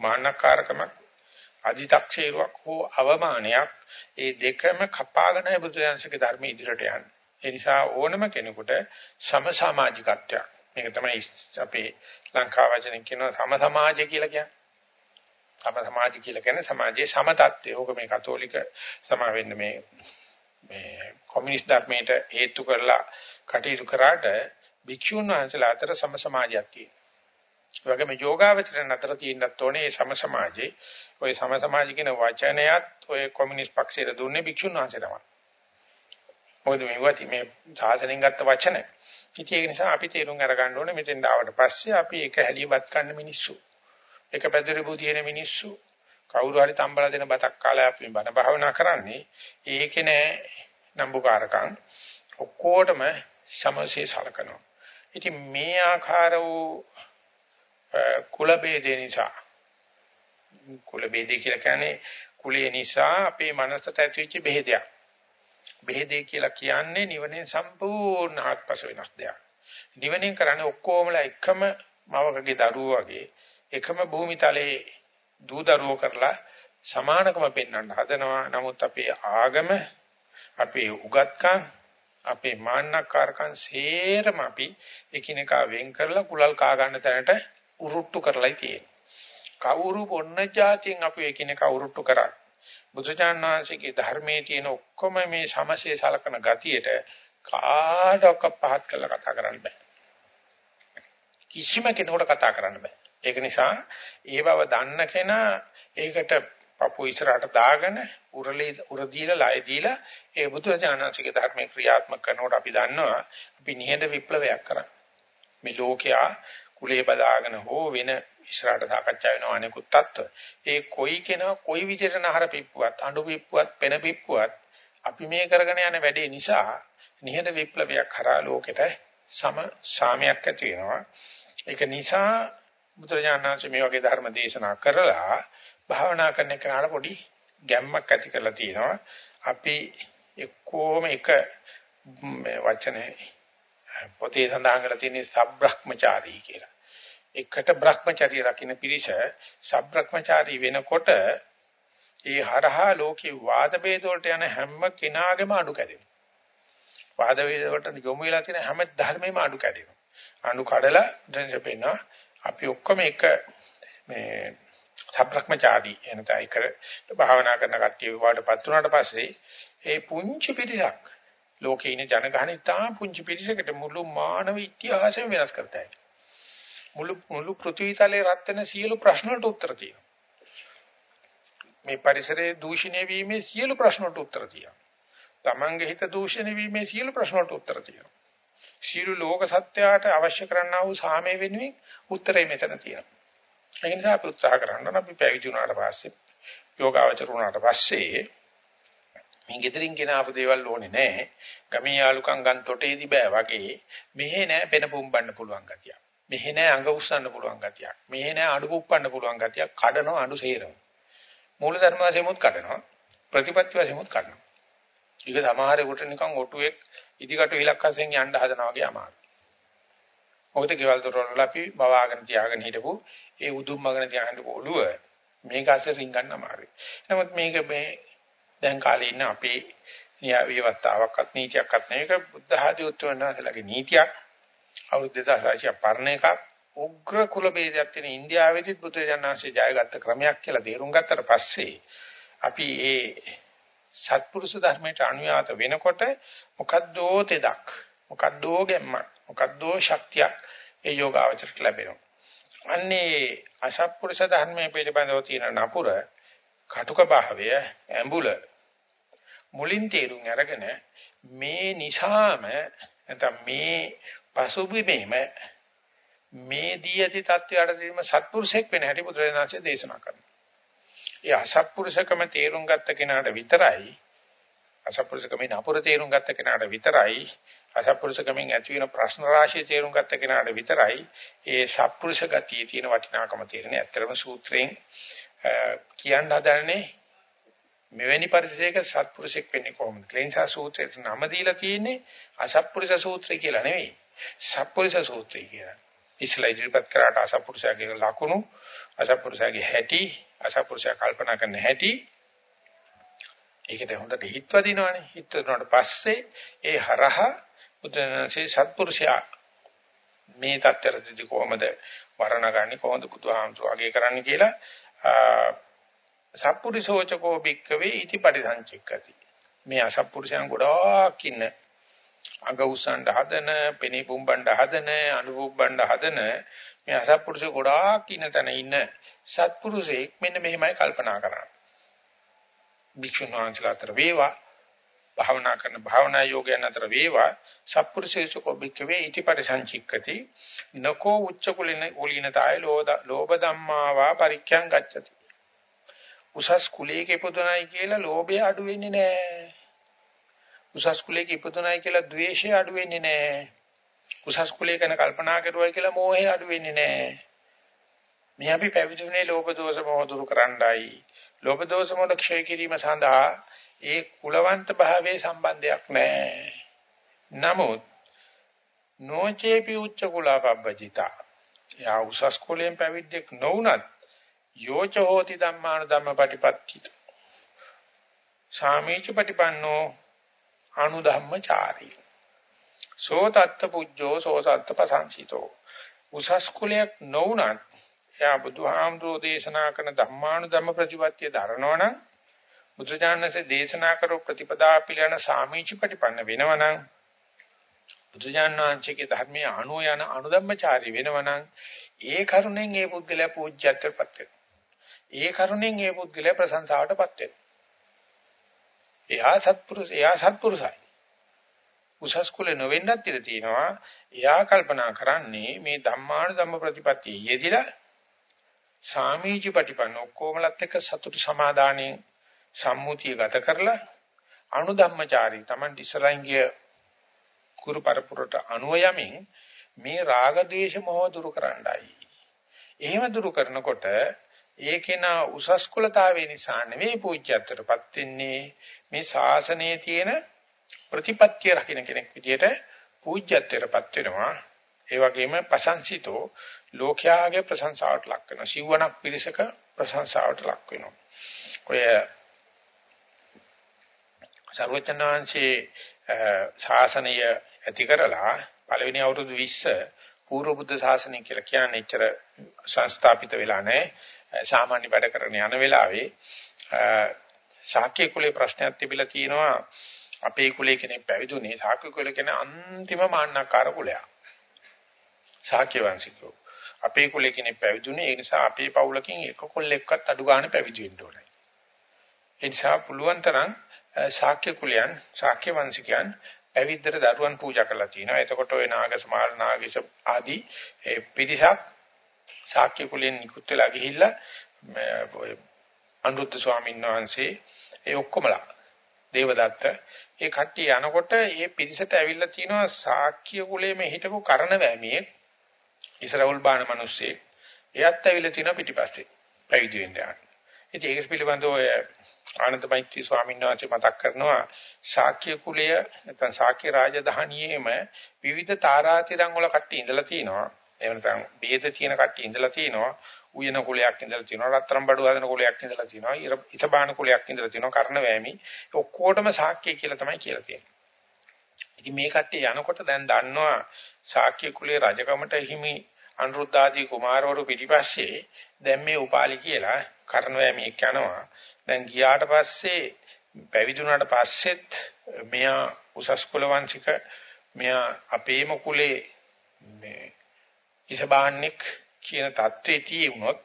මාන්නකාරකමක් අදි탁ෂේරුවක් හෝ අවමානයක් ඒ දෙකම කපාගෙනයි බුදුරජාණන්සේගේ ධර්ම ඉදිරියට යන්නේ. ඒ නිසා ඕනම කෙනෙකුට සම සමාජිකත්වයක් මේක තමයි අපේ ලංකා වචනෙන් කියන සම සමාජය කියලා කියන්නේ. සම සමාජය කියලා කියන්නේ සමාජයේ සම තත්ත්වය. ඕක මේ කතෝලික සමා වෙන්න මේ මේ කොමියුනිස්ට් ධර්මයට හේතු කරලා කටයුතු කරාට භික්ෂුන් වහන්සේලා අතර සම සමාජයක් තියෙනවා. ඒ වගේම යෝගාවචරයන් අතර තියෙනත් ඕනේ සම සමාජේ. ওই සම සමාජ කියන වචනයත් ඔය කොමියුනිස්ට් පක්ෂයට දුන්නේ භික්ෂුන් වහන්සේ තමයි. මොකද මේවත් මේ සාසනෙන් ගත්ත වචන. ඉතින් ඒක නිසා අපි තේරුම් අරගන්න ඕනේ මෙතෙන් ආවට පස්සේ අපි එක හැලියවත් ගන්න මිනිස්සු. එක පැදුරේ තියෙන මිනිස්සු. කවුරු හරි තම්බලා දෙන බතක් කාලා අපි බණ භාවනා කරන්නේ. ඒකේ නෑ නම්බුකාරකම්. ඔක්කොටම සමසේ සලකනවා. ඉතින් මේ ආකාර වූ කුල ભેදේ නිසා කුල ભેදේ කියලා කියන්නේ කුලේ නිසා අපේ මනසට ඇතිවෙච්ච බෙහෙදයක්. බෙහෙදේ කියලා කියන්නේ නිවනේ සම්පූර්ණ ආත්පස වෙනස් දෙයක්. නිවනෙන් කරන්නේ ඔක්කොමලා එකම මවකගේ දරුවෝ වගේ එකම භූමිතලයේ දූ දරුවෝ කරලා සමානකම පෙන්වන්න හදනවා. නමුත් අපේ ආගම අපේ උගත්කම් අපේ මාන්නකාරකම් සේරම අපි එකිනෙකා වෙන් කරලා කුලල් කා ගන්න තැනට උරුට්ටු කරලායි තියෙන්නේ. කවුරු පොන්න જાතියෙන් අපි එකිනෙකා උරුට්ටු කරා. බුදුචානන්සේගේ ධර්මයේ තියෙන ඔක්කොම මේ සමසේ සලකන ගතියට කාටවත් පහත් කරලා කතා කරන්න බෑ. කිසිම කෙනෙකුට කතා කරන්න බෑ. ඒක නිසා ඒ බව දන්න කෙනා ඒකට පපු ඉස්සරහට දාගෙන උරලී උර දීලා ලය දීලා ඒ බුදුචානන්සේගේ ධර්මයේ ක්‍රියාත්මක කරනකොට අපි දන්නවා අපි නිහඬ විප්ලවයක් කරා. මේ ලෝකයා කුලේ බදාගෙන හෝ වෙන ඉස්සරහට සාකච්ඡා වෙනවා අනෙකුත් තත්ත්ව. ඒ කොයි කෙනා කොයි විදිහට නහර පිප්පුවත්, අඬු පිප්පුවත්, පෙන පිප්පුවත් අපි මේ කරගෙන යන වැඩේ නිසා නිහඬ විප්ලවයක් කරා ලෝකෙට සම සාමයක් ඇති වෙනවා. ඒක නිසා බුදුරජාණන් මේ වගේ ධර්ම දේශනා කරලා භාවනා කරන කෙනාට පොඩි ගැම්මක් ඇති කරලා තියෙනවා. අපි එක්කෝම එක වචනේ පොතේ සඳහන් කරලා තියෙන සබ්‍රහ්මචාරී කියලා. එකට Brahmacharya රකින්න පිරිස සබ්‍රහ්මචාරී වෙනකොට ඒ හරහා ලෝකේ වාද ભેද වලට යන හැම කෙනාගේම අඩු කැඩෙනවා. වාද ભેද වලට යොමු වෙලා තියෙන හැම ධර්මෙම අඩු කැඩෙනවා. අඩු කඩලා දැන් අපේනවා අපි ඔක්කොම එක මේ සබ්‍රහ්මචාරී එනතයි කර භාවනා කරන කට්ටිය වඩපත් වුණාට පස්සේ ඒ පුංචි පිරිසක් ලෝකේ ඉන්න ජනගහන ඉතාම පුංචි පිරිසකට මුළු මානව ඉතිහාසයම වෙනස් කරතයි. මුළු මුළු පෘථිවි තලයේ රත් වෙන සියලු ප්‍රශ්න වලට උත්තර තියෙනවා. මේ පරිසරයේ දූෂණය වීමේ සියලු ප්‍රශ්න වලට උත්තර තියෙනවා. තමන්ගේ හිත දූෂණය වීමේ සියලු ප්‍රශ්න වලට උත්තර තියෙනවා. සියලු ලෝක සත්‍යයට අවශ්‍ය කරන්නා වූ සාමය වෙනුවෙන් උත්තරේ මෙතන තියෙනවා. ඒ නිසා අපි උත්සාහ කරනවා අපි පැවිදි වුණාට පස්සේ යෝගාවචර වුණාට පස්සේ මේ ගෙදරින් ගෙන ආපු දේවල් ඕනේ නැහැ. ගමේ යාලුකම් ගන් තොටේදී බෑ වගේ මෙහෙ නෑ පෙන පුම්බන්න පුළුවන් ගතියක්. මෙහෙ නෑ අඟ උස්සන්න පුළුවන් ගතියක්. මෙහෙ නෑ අඬු පුප්පන්න පුළුවන් ගතියක්. කඩනවා අඬු සේරම. මූල ධර්ම වශයෙන්මුත් කඩනවා. ප්‍රතිපත්ති වශයෙන්මුත් කඩනවා. ඒක සමහරෙකුට නිකන් ඔටුවෙක් ඉදිකට විලක් අස්සෙන් යන්න හදනවා වගේ අමාරුයි. මොකද ගෙවල් දොරවල් අපි බවාගෙන තියාගෙන හිටපු ඒ උදුම් මගන තියාගෙන ඔළුව මේක අස්සේ රින්ගන්න අමාරුයි. නමුත් මේක මේ දැන් කාලේ ඉන්න අපේ න්‍යාය ව්‍යවස්ථාවක්වත් නීතියක්වත් නෙවෙයි ඒක බුද්ධ ආදී උත්තරවන්සලගේ නීතියක්. අවුරුදු 2600 පරණ එකක්. උග්‍ර කුල ભેදයක් තියෙන ඉන්දියාවේදීත් බුදුරජාණන්සේ ජයගත්ත ක්‍රමයක් කියලා තේරුම් ගත්තට පස්සේ අපි ඒ සත්පුරුෂ ධර්මයට අනුයාත වෙනකොට මොකද්දෝ තෙදක් මොකද්දෝ ගැම්මක් මොකද්දෝ ශක්තියක් ඒ යෝගාවචරයට ලැබෙනවා. අන්නේ අසත්පුරුෂ ධර්මයේ පිළිබඳව තියෙන නපුර කටුක භාවය ඇඹුල මුලින් තේරුම් අරගෙන මේ නිසාම නැත්නම් මේ පසුබිමේම මේ දී ඇති தත්වයට තීම සත්පුරුෂෙක් වෙන හැටි බුදුරජාණන්සේ දේශනා කරනවා. ඒ අසත්පුරුෂකම තේරුම් ගත්ත කෙනාට විතරයි අසත්පුරුෂකමේ නපුර තේරුම් ගත්ත කෙනාට විතරයි අසත්පුරුෂකමෙන් ඇති වෙන ප්‍රශ්න රාශිය තේරුම් ගත්ත කෙනාට විතරයි ඒ සත්පුරුෂ ගතියේ තියෙන වටිනාකම තේරෙන්නේ. ඇත්තටම සූත්‍රයෙන් කියන්න හදන්නේ මෙවැනි පරිසරයක සත්පුරුෂෙක් වෙන්නේ කොහොමද? ක්ලේන්සා සූත්‍රයට නම දීලා තියෙන්නේ අසත්පුරුෂ සූත්‍රය කියලා නෙවෙයි. සත්පුරුෂ සූත්‍රය කියලා. ඉස්ලා ඉදිරිපත් කරාට අසත්පුරුෂයාගේ ලකුණු, අසත්පුරුෂයාගේ හැටි, අසත්පුරුෂයා කල්පනා කරන හැටි ඒකට හොඳට හිත වදිනවනේ. හිත වදිනාට පස්සේ ඒ හරහා බුදුන්සේ සත්පුරුෂයා මේ தත්තරදී කොහොමද වර්ණගන්නේ කොහොමද බුදුහාමුදුරුවෝ කරන්නේ කියලා සත්පුරුෂෝචකෝ භික්කවේ ඉති පරිසංචික්කති. මේ අසත්පුරුෂයන් ගොඩාක් ඉන්න අඟ උස්සන්න හදන, පෙනී පුම්බන්න හදන, අනුභවබන්න හදන මේ අසත්පුරුෂ ගොඩාක් ඉන්න තැන ඉන්න සත්පුරුෂයෙක් මෙන්න මෙහෙමයි කල්පනා කරන්නේ. භික්ෂුන් වහන්සේලා අතර වේවා භාවනා කරන භාවනා යෝගයන් අතර වේවා සත්පුරුෂේසුකෝ භික්කවේ ඉතිපටි සංචික්කති නකෝ උච්ච කුලින කුලිනතාය ලෝභ ධම්මාවා පරික්ඛයන් ගච්ඡති උසස් කුලයක ඉපදුනායි කියලා ලෝභය අඩු වෙන්නේ නැහැ උසස් කුලයක ඉපදුනායි කියලා ද්වේෂය අඩු වෙන්නේ නැහැ උසස් කුලයක ගැන කල්පනා කරුවයි කියලා මෝහය අඩු වෙන්නේ නැහැ මේ අපි පැවිදිුනේ ලෝභ දෝෂ මොහ දුරු කරන්නයි ලෝභ දෝෂ මොහ ක්ෂය කිරීම සඳහා ඒ කුලවන්ත භාවයේ සම්බන්ධයක් නැහැ. නමුත් නොචේපි උච්ච කුලපබ්බජිතා. යා උසස් කුලයෙන් පැවිද්දෙක් නොවුනත් යෝච හෝති ධම්මාන ධම්මපටිපත්ති. සාමීච පටිපන්නෝ අනුධම්මචාරී. සෝ තත්ත පුජ්ජෝ සෝ සත්ත පසංසිතෝ. උසස් කුලයක් නොවුනත් එයා බුදුහාමුදුරෝ දේශනා කරන ධම්මානුධම්ම ප්‍රතිපත්තිය දරනවනම් බුදුජානකසේ දේශනා කරපු ප්‍රතිපදා පිළිවෙන සාමීචි ප්‍රතිපන්න වෙනවනම් බුදුජානනාංශිකේ ධර්මයේ අනු යන අනුධම්මචාරී වෙනවනම් ඒ කරුණෙන් ඒ පුද්ගලයා පූජ්‍යත්වයටපත් වෙනවා. ඒ කරුණෙන් ඒ පුද්ගලයා ප්‍රශංසාවටපත් වෙනවා. එයා සත්පුරුෂ එයා සත්පුරුෂයි. උසස් කුලේ නොවෙන්නත් ඉඩ තියෙනවා. එයා කල්පනා කරන්නේ මේ ධම්මාන ධම්ම ප්‍රතිපත්තිය යෙදිලා සාමීචි ප්‍රතිපන්න ඔක්කොමලත් එක්ක සතුට සමාදානයෙන් සම්මුතිය ගත කරලා අනුධම්මචාරී Taman ඉස්සරහින්ගිය කුරු පරපුරට අනුව යමින් මේ රාග ద్వේෂ මොහ දුරු කරන්නයි. එහෙම දුරු කරනකොට ඒකේන උසස් කුලතාවේ නිසා නෙවෙයි පූජ්‍යත්වයටපත් වෙන්නේ මේ ශාසනයේ තියෙන ප්‍රතිපත්තිය රකින්න කෙනෙක් විදියට පූජ්‍යත්වයටපත් වෙනවා. ඒ වගේම ප්‍රශංසිතෝ ලෝකයාගේ ප්‍රශංසාවට ලක් වෙනවා. සිවණක් පිරිසක ප්‍රශංසාවට ලක් වෙනවා. ඔය සර්වචනාංශේ ශාසනය ඇති කරලා පළවෙනි අවුරුදු 20 පූර්ව බුද්ධ ශාසනය කියලා කියන්නේ එච්චර සංස්ථාපිත වෙලා නැහැ සාමාන්‍ය වැඩ කරන යන වෙලාවේ ශාක්‍ය කුලේ ප්‍රශ්නයක් තිබිලා තියෙනවා. අපේ කුලේ කෙනෙක් පැවිදුනේ ශාක්‍ය කුලේ කෙනා අන්තිම මාන්නකාර කුලයක්. ශාක්‍ය වංශිකෝ අපේ කුලේ කෙනෙක් පැවිදුනේ ඒ නිසා අපේ පවුලකින් එක කොල්ලෙක්වත් අඩු ගන්න පැවිදි වෙන්න ඕනේ ඒ නිසා පුළුවන් තරම් ශාක්‍ය කුලයන් ශාක්‍ය වංශිකයන් පැවිද්දට දරුවන් පූජා කරලා තිනවා. එතකොට ওই නාග සමාල නාගේශ ආදී ඒ පිරිසක් ශාක්‍ය කුලෙන් නිකුත් වෙලා ගිහිල්ලා ඔය අනුරුද්ධ ස්වාමීන් වහන්සේ ඒ ඔක්කොමලා දේවදත්ත ඒ කට්ටිය යනකොට ඒ පිරිසට ඇවිල්ලා තිනවා ශාක්‍ය කුලයේ මේ හිටපු කරණ වැමියේ ඉස්රාවුල් බාන මිනිස්සේ එයත් ඇවිල්ලා තිනවා පිටිපස්සේ පැවිදි වෙන්න යන. ඉතින් ඒක පිළිබඳව ඔය ආනන්ද මෛත්‍රී ස්වාමීන් වහන්සේ මතක් කරනවා ශාක්‍ය කුලය නැත්නම් ශාක්‍ය රාජධානියේම විවිධ තාරාතිරම් වල කට්ටිය ඉඳලා තිනවා. එහෙම නැත්නම් ભેද තියෙන කට්ටිය ඉඳලා තිනවා. උයන කුලයක් ඉඳලා තිනවා. රත්තරන් බඩු හදන කුලයක් ඉඳලා තිනවා. ඉතබාන කුලයක් ඉඳලා තිනවා. කර්ණ වෑමි. ඔක්කොටම ශාක්‍ය කියලා තමයි කියලා තියෙන්නේ. ඉතින් මේ කට්ටිය යනකොට දැන් දන්නවා ශාක්‍ය කුලේ රජකමට හිමි අනුරුද්ධ ආදී කුමාරවරු පිටිපස්සේ දැන් මේ උපාලි කියලා කර්ණවැමි එක්ක යනවා. දැන් ගියාට පස්සේ පැවිදුණාට පස්සෙත් මෙයා උසස් කුල වංශික මෙයා අපේම කුලේ මේ ඉසබාන්නෙක් කියන தત્ත්වේ තියුණොත්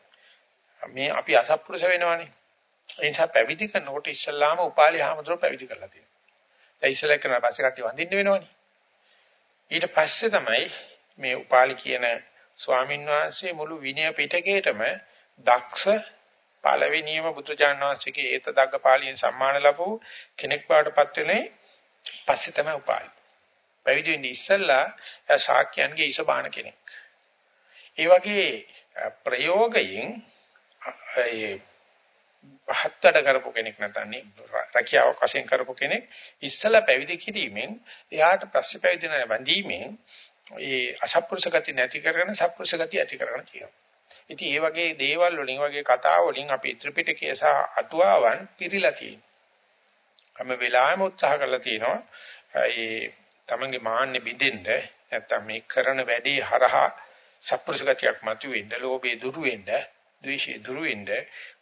මේ අපි අසත්පුරුෂ වෙනවනේ. ඒ නිසා පැවිදි කරනකොට ඉස්සල්ලාම උපාලි හාමුදුරුවෝ පැවිදි කරලා තියෙනවා. දැන් ඉස්සලා කරන පස්සේ කට්ටිය වඳින්න වෙනවනේ. ඊට පස්සේ තමයි මේ උපාලි කියන ස්වාමීන් වහන්සේ මුළු විනය පිටකේටම දක්ෂ පළවෙනියම බුදුචාන් වහන්සේගේ ඒත දග්ගපාලියෙන් සම්මාන ලැබූ කෙනෙක් බවටපත් වෙන්නේ පස්සේ තමයි උපාලි. පැවිදි වෙන්නේ ඉස්සල්ලා එයා ශාක්‍යයන්ගේ ඉසබාන කෙනෙක්. ඒ වගේ ප්‍රයෝගයෙන් ඒ පහත්තඩ කරපු කෙනෙක් නැත්නම් රැකියාවක් වශයෙන් කරපු කෙනෙක් ඉස්සලා පැවිදි කිරීමෙන් එයාට පස්සේ පැවිදි නැ බැඳීමෙන් ඒ අසත්පුරුෂ ගති නැති කරගෙන සත්පුරුෂ ගති ඇති කරගෙන තියෙනවා. ඉතින් මේ වගේ දේවල් වලින් වගේ කතා වලින් අපි ත්‍රිපිටකය සහ අටුවාවන් පිරීලා තියෙනවා. හැම වෙලාවෙම උත්සාහ කරලා තියෙනවා. ඒ තමන්ගේ මාන්නේ බිඳෙන්න නැත්නම් මේ කරන වැඩේ හරහා සත්පුරුෂ ගතියක් මතුවෙන්න, ලෝභය දුරු වෙන්න, ද්වේෂය දුරු වෙන්න,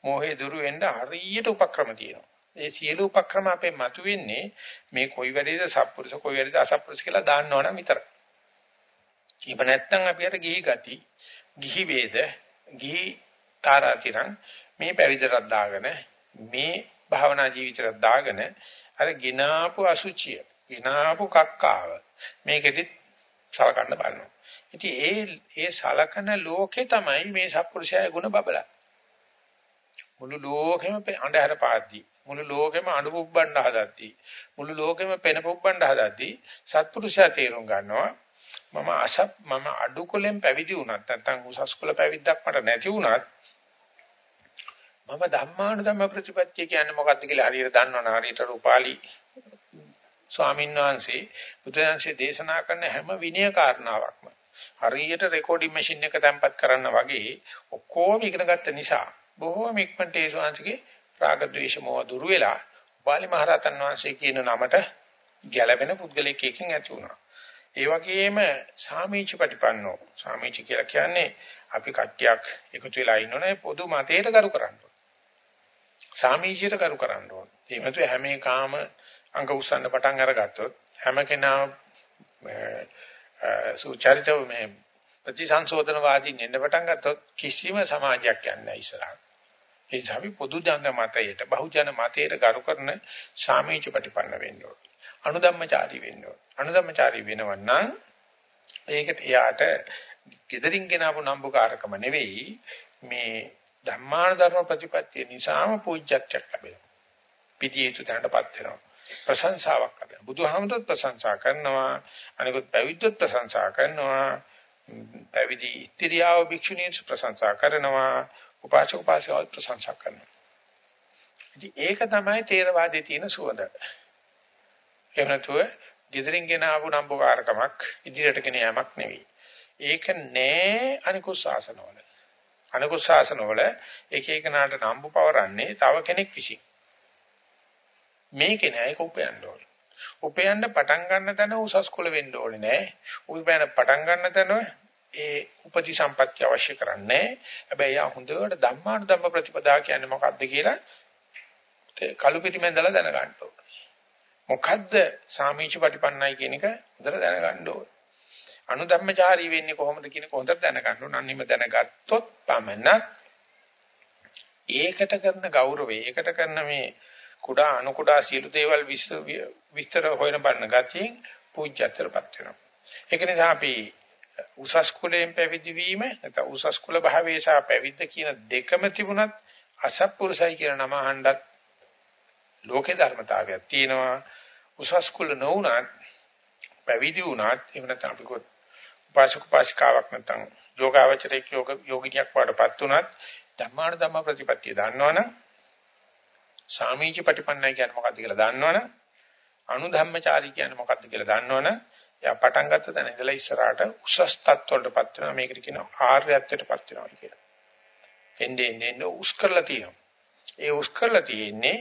මෝහය දුරු වෙන්න හරියට උපක්‍රම තියෙනවා. ඒ සියලු උපක්‍රම අපේ මතුවෙන්නේ මේ කොයි වැඩේද සත්පුරුෂ කොයි වැඩේද අසත්පුරුෂ කියලා දාන්නවනම් විතරයි. ඉබ නැත්තම් අපි අර ගිහි ගති, ගිහි වේද, ගිහි තාරාතිරං මේ පැවිදටත් දාගෙන මේ භාවනා ජීවිතයට දාගෙන අර ගිනාපු අසුචිය, ගිනාපු කක්කාව මේකෙදි සලකන්න බලනවා. ඉතින් ඒ ඒ සලකන ලෝකේ තමයි මේ සත්පුරුෂයාගේ ගුණ බබලන්නේ. මුළු ලෝකෙම අඳුර පාද්දි මුළු ලෝකෙම අඳු පුබ්බණ්ඩ හදද්දි මුළු ලෝකෙම පෙන පුබ්බණ්ඩ හදද්දි සත්පුරුෂයා තේරුම් ගන්නවා මම අසප් මම අඩු කුලෙන් පැවිදි වුණත් නැත්නම් උසස් කුල පැවිද්දක් මට නැති වුණත් මම ධම්මානුධම්ම ප්‍රතිපත්තිය කියන්නේ මොකක්ද කියලා හරියට දන්නවනේ හරියට රූපාලි ස්වාමීන් වහන්සේ බුදුන්සේ දේශනා කරන හැම විනය කාරණාවක්ම හරියට රෙකෝඩින් මැෂින් එක තැම්පත් කරන්න වගේ ඔක්කොම ඉගෙන ගත්ත නිසා බොහෝම ඉක්මනට ඒ ස්වාමීන්ගේ රාග ద్వේෂ මොහ දුරු වෙලා උපාලි මහරහතන් වහන්සේ කියන නමට ගැළපෙන පුද්ගලෙක් එකකින් ඇති වුණා. ඒ වගේම සාමීච ප්‍රතිපන්නෝ සාමීච කියලා කියන්නේ අපි කට්ටියක් එකතු වෙලා ඉන්නෝනේ පොදු මතයට කරු කරන්න ඕන. සාමීචයට කරු කරන්න ඕන. ඒ මත හැම එකම අංග උස්සන්න පටන් අරගත්තොත් හැම කෙනා සුචරිතව මේ ප්‍රතිසංශෝධනවාදී නෙන්න පටන් ගත්තොත් කිසිම සමාජයක් යන්නේ නැහැ ඉස්සරහට. ඒ අපි පොදු ජන මතයට බහුජන මතයට කරු කරන සාමීච ප්‍රතිපන්න වෙන්න ඕන. අනුධම්මචාරී වෙන්න ඕන. අනුධම්මචාරී වෙනවන්නම් ඒකට එයාට gederin ගෙනාවු නම්බුකාරකම නෙවෙයි මේ ධම්මාන ධර්ම ප්‍රතිපත්තිය නිසාම පූජ්‍යත්වයක් ලැබෙනවා. පිටියේතු තැනටපත් වෙනවා. ප්‍රශංසාවක් ලැබෙනවා. බුදුහාමුදුරුවෝ ප්‍රශංසා කරනවා. අනිකුත් පැවිද්දොත් ප්‍රශංසා කරනවා. පැවිදි ස්ත්‍රියව භික්ෂුණීන් ප්‍රශංසා කරනවා. උපාසක උපාසිකාව ප්‍රශංසා කරනවා. ඉතින් ඒක තමයි තේරවාදයේ තියෙන සුවඳ. එහෙම නැතුව gedirin ගෙන ආපු නම්බුකාරකමක් ඉදිරියට ගෙන යාමක් නෙවෙයි. ඒක නෑ අනිකුත් ශාසනවල. අනිකුත් ශාසනවල එක එක නාට නම්බු පවරන්නේ තව කෙනෙක් විසින්. මේකේ නෑ ඒක උපයන්න ඕනේ. උපයන්න පටන් ගන්න තැන උසස් කුල වෙන්න ඕනේ නෑ. උපයන්න පටන් ගන්න තැන ඒ උපති සම්පත්‍ය අවශ්‍ය කරන්නේ. හැබැයි යා හොඳට ධම්මාන ධම්ම ප්‍රතිපදා කියන්නේ මොකක්ද කියලා කලු පිටිමෙන්දලා දැනගන්න ඕනේ. මොකද්ද සාමීච ප්‍රතිපන්නයි කියන එක හොඳට දැනගන්න ඕනේ. අනුධම්මචාරී වෙන්නේ කොහොමද කියන එක හොඳට දැනගන්න ඕන. අනිම දැනගත්තොත් පමණ ඒකට කරන ගෞරවය, ඒකට කරන මේ කුඩා අනු කුඩා සියලු දේවල් විස්තර හොයන බලන ගතියෙන් පූජ්‍යත්වයටපත් වෙනවා. ඒක නිසා අපි උසස් කුලයෙන් පැවිදි වීම නැත්නම් උසස් කුල භාවයේ සහ පැවිද්ද කියන දෙකම තිබුණත් අසත්පුරුසයි කියන නම අහන්නත් ලෝකේ ධර්මතාවයක් තියෙනවා. උසස් කුල නොවුණත් පැවිදි වුණත් එහෙම නැත්නම් අපි කො උපාසක උපාසිකාවක් නැත්නම් යෝගාවචරයේ යෝග යෝගිනියක් වඩපත් උනත් ධම්මාන ධම්ම ප්‍රතිපත්තිය දන්නවනම් සාමීච ප්‍රතිපන්නයි කියන්නේ මොකක්ද කියලා දන්නවනම් අනුධම්මචාරී කියන්නේ මොකක්ද කියලා දන්නවනම් එයා පටන් ගත්ත තැන ඉඳලා ඉස්සරහට උසස් තත්ත්වවලටපත් වෙනවා මේකට කියනවා ආර්යත්වයටපත් වෙනවා කියලා. එන්නේ එන්නේ උස් කරලා තියෙනවා. ඒ උස් කරලා තියෙන්නේ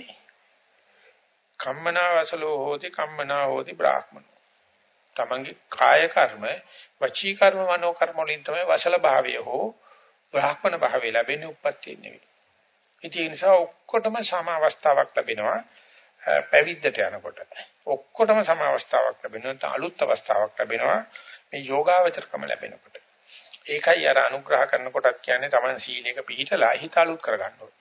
කම්මනා වසලෝ හෝති කම්මනා හෝති බ්‍රාහ්මණ. තමන්ගේ කාය කර්ම, වචී කර්ම, මනෝ කර්ම වලින් තමයි වසල භාවය හෝ බ්‍රාහ්මණ භාවය ලැබෙන්නේ උප්පත්තිය නෙවෙයි. ඒ නිසා ඔක්කොටම සම අවස්ථාවක් ලැබෙනවා පැවිද්දට යනකොට. ඔක්කොටම සම අවස්ථාවක් ලැබෙනවා නැත්නම් අලුත් අවස්ථාවක් ලැබෙනවා මේ යෝගාවචරකම ලැබෙනකොට. ඒකයි අර අනුග්‍රහ කරනකොටත් කියන්නේ Taman සීලයක පිළිහිටලා හිත අලුත් කරගන්න ඕනේ.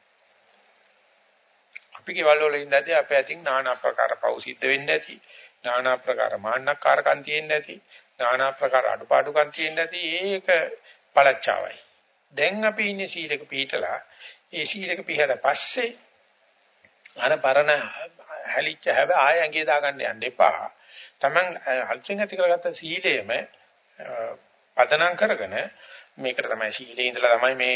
අපි ගෙවල් වල ඉඳදී අපේ අතින් নানা ආකාර පව් සිද්ධ වෙන්නේ නැති নানা ආකාර මාන්නකාරකම් තියෙන්නේ නැති নানা ආකාර අඩුපාඩුකම් තියෙන්නේ නැති ඒක පළච්චාවයි දැන් අපි ඉන්නේ සීලක පිළිතලා ඒ සීලක පිළිහට පස්සේ අර පරණ හැලිච්ච හැබ ආය ඇඟේ දාගන්න යන්න එපා Taman හල්චෙන් ඇති කරගත්ත සීලයම පදනම් කරගෙන මේකට තමයි සීලේ ඉඳලා තමයි මේ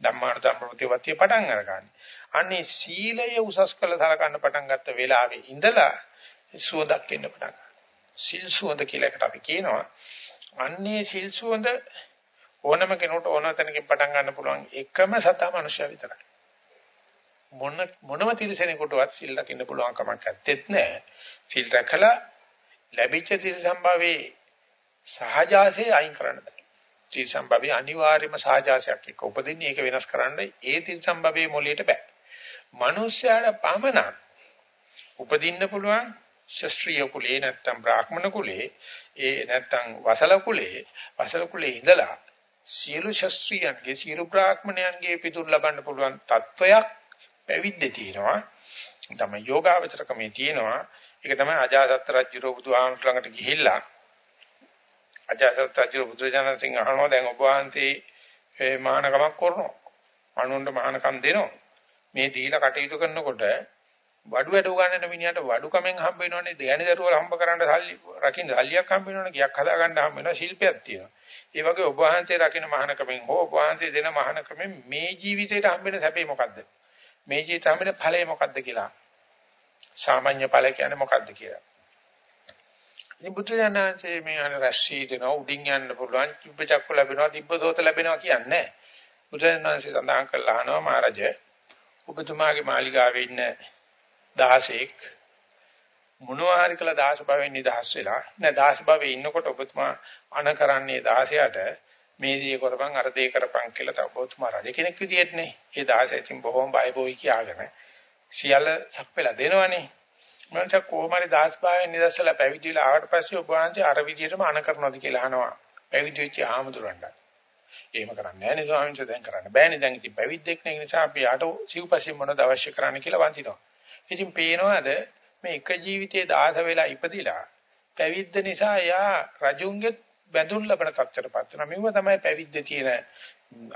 ධම්මාන ධම්මපතිවත්තිය පටන් අරගන්නේ. අන්නේ සීලය උසස් කළ සලකන්න පටන් ගත්ත වෙලාවේ ඉඳලා සුවඳක් එන්න පටන් ගන්නවා. සිල් සුවඳ කියලා එකට අපි කියනවා. අන්නේ සිල් සුවඳ ඕනම කෙනෙකුට ඕන තැනකින් පටන් ගන්න පුළුවන් එකම සතා මනුෂ්‍යය විතරයි. මොන මොනම තිරසනෙකුටවත් සිල් රකින්න පුළුවන් කමක් නැත්තේත් නෑ. සිල් රැකලා ලැබිච්ච තිරසම්භාවේ සහජාසයේ අයින් කරන්න බෑ. තිරසම්භාවේ අනිවාර්යම සහජාසයක් එක්ක උපදින්නේ ඒක වෙනස් කරන්න ඒ තිරසම්භාවේ මොළියට බෑ. මිනිස්යාට පමණක් උපදින්න පුළුවන් ශස්ත්‍රීය කුලේ නැත්තම් බ්‍රාහ්මණ කුලේ ඒ නැත්තම් වසල කුලේ වසල කුලේ ඉඳලා සියලු ශස්ත්‍රීයන්ගේ සියලු බ්‍රාහ්මණයන්ගේ පිටුරු ලබන්න පුළුවන් තත්වයක් පැවිද්දේ තියෙනවා. තමයි යෝගාවචරකමේ තියෙනවා. ඒක තමයි අජාසත් රජුරෝ බුදුහාමුදුර ළඟට ගිහිල්ලා අජාසත් රජුරෝ බුදුරජාණන් සිංහ අහනවා දැන් ඔබ වහන්සේ මේ මහානකමක් කරනවා? අනුන්ට මහානකම් දෙනවා? මේ දීලා කටයුතු කරනකොට වඩු වැඩ උගන්නන මිනිහට වඩු කමෙන් හම්බ වෙනවනේ. දෙයනි දරුවල හම්බ කරන්න සල්ලි රකින්න සල්ලියක් හම්බ වෙනවනේ. ගියක් හදා ගන්න හම්බ වෙනවා. ශිල්පයක් තියෙනවා. ඒ වගේ ඔබ වහන්සේ රකින්න මහානකමෙන් හෝ ඔබ වහන්සේ දෙන මහානකමෙන් මේ ජීවිතේට හම්බ වෙන සැපේ මොකද්ද? මේ ජීවිතේ හම්බ වෙන ඵලය මොකද්ද කියලා. සාමාන්‍ය ඵල කියන්නේ මොකද්ද කියලා. ඉතින් බුදුරජාණන්සේ මේ අන රැස්සී දෙන උඩින් යන්න පුළුවන් චුබ්බ චක්ක ලැබෙනවා තිබ්බසෝත ලැබෙනවා කියන්නේ. බුදුරජාණන්සේ සඳහන් කළා අහනවා මහරජා ඔබතුමාගේ මාලිගාවේ ඉන්න 16ක් මොනවා හරි කළා දාස භවෙන් නිදහස් වෙලා නෑ දාස භවෙ ඉන්නකොට ඔබතුමා අන කරන්නේ 16ට මේ දේ කරපන් අර දේ කරපන් කියලා තව ඔබතුමා රජ කෙනෙක් විදියට නේ. ඒ 16 ඉතින් බොහොම බයබෝයි කියාගෙන සියල්ල සප්පෙලා දෙනවනේ. මනස කොහොමරි දාස් භවෙන් නිදහස්ලා පැවිදිලා ආවට පස්සේ ඔබ වහන්සේ අර විදියටම අන කරනවද කියලා අහනවා. පැවිදි වෙච්ච ආමතුරන්ට. එහෙම කරන්නේ නැහැ නේ ස්වාමීන් වහන්සේ දැන් කරන්න බෑනේ දැන් ඉතින් පැවිද්දෙක් නේ ඒ නිසා අපි යාට සිව්පස්සේ මොනවද අවශ්‍ය කරන්න කියලා වන්දිනවා. ඉතින් පේනවාද මේ එක ජීවිතයේ දාස වෙලා ඉපදිලා පැවිද්ද නිසා එයා රජුන්ගේ බැඳුන් ලබන තත්ත්වයටපත් වෙනවා. මේව තමයි පැවිද්දේ තියෙන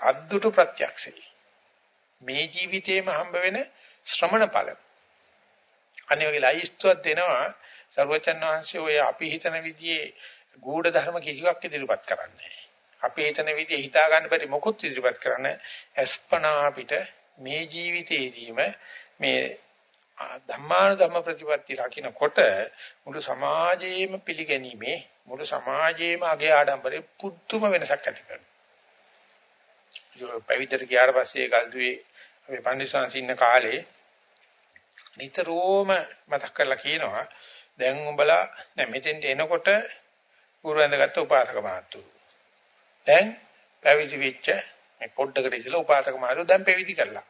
අද්දුට ප්‍රත්‍යක්ෂය. මේ ජීවිතේම හම්බ වෙන ශ්‍රමණ ඵල. අනේ වගේ ලයිස්තුවක් දෙනවා සර්වචන් වහන්සේ ඔය අපි හිතන විදිහේ ගුඪ ධර්ම කිසිවක් ඉදිරිපත් කරන්නේ නැහැ. අපි හිතන විදිහ හිතා ගන්න බැරි මොකුත් ඉදිරිපත් කරන්නේ අස්පනා අපිට මේ ජීවිතේදීම මේ ධම්මාන ධම්ම ප්‍රතිපatti රකින්නකොට මුළු සමාජයේම පිළිගැනීමේ මුළු සමාජයේම අගේ ආඩම්බරේ පුදුම වෙනසක් ඇති කරනවා. පැවිද්දට ගියාට පස්සේ කල්දුවේ අපි පන්දිසාංශ ඉන්න කාලේ නිතරම මතක් කරලා කියනවා දැන් උඹලා දැන් මෙතෙන්ට එනකොට ගුරු ඇඳගත්ත උපාසක මහත්තුරු. දැන් පැවිදි වෙච්ච මේ පොඩ්ඩකට ඉස්සලා උපාසක මහත්තුරු දැන් පැවිදි කළා.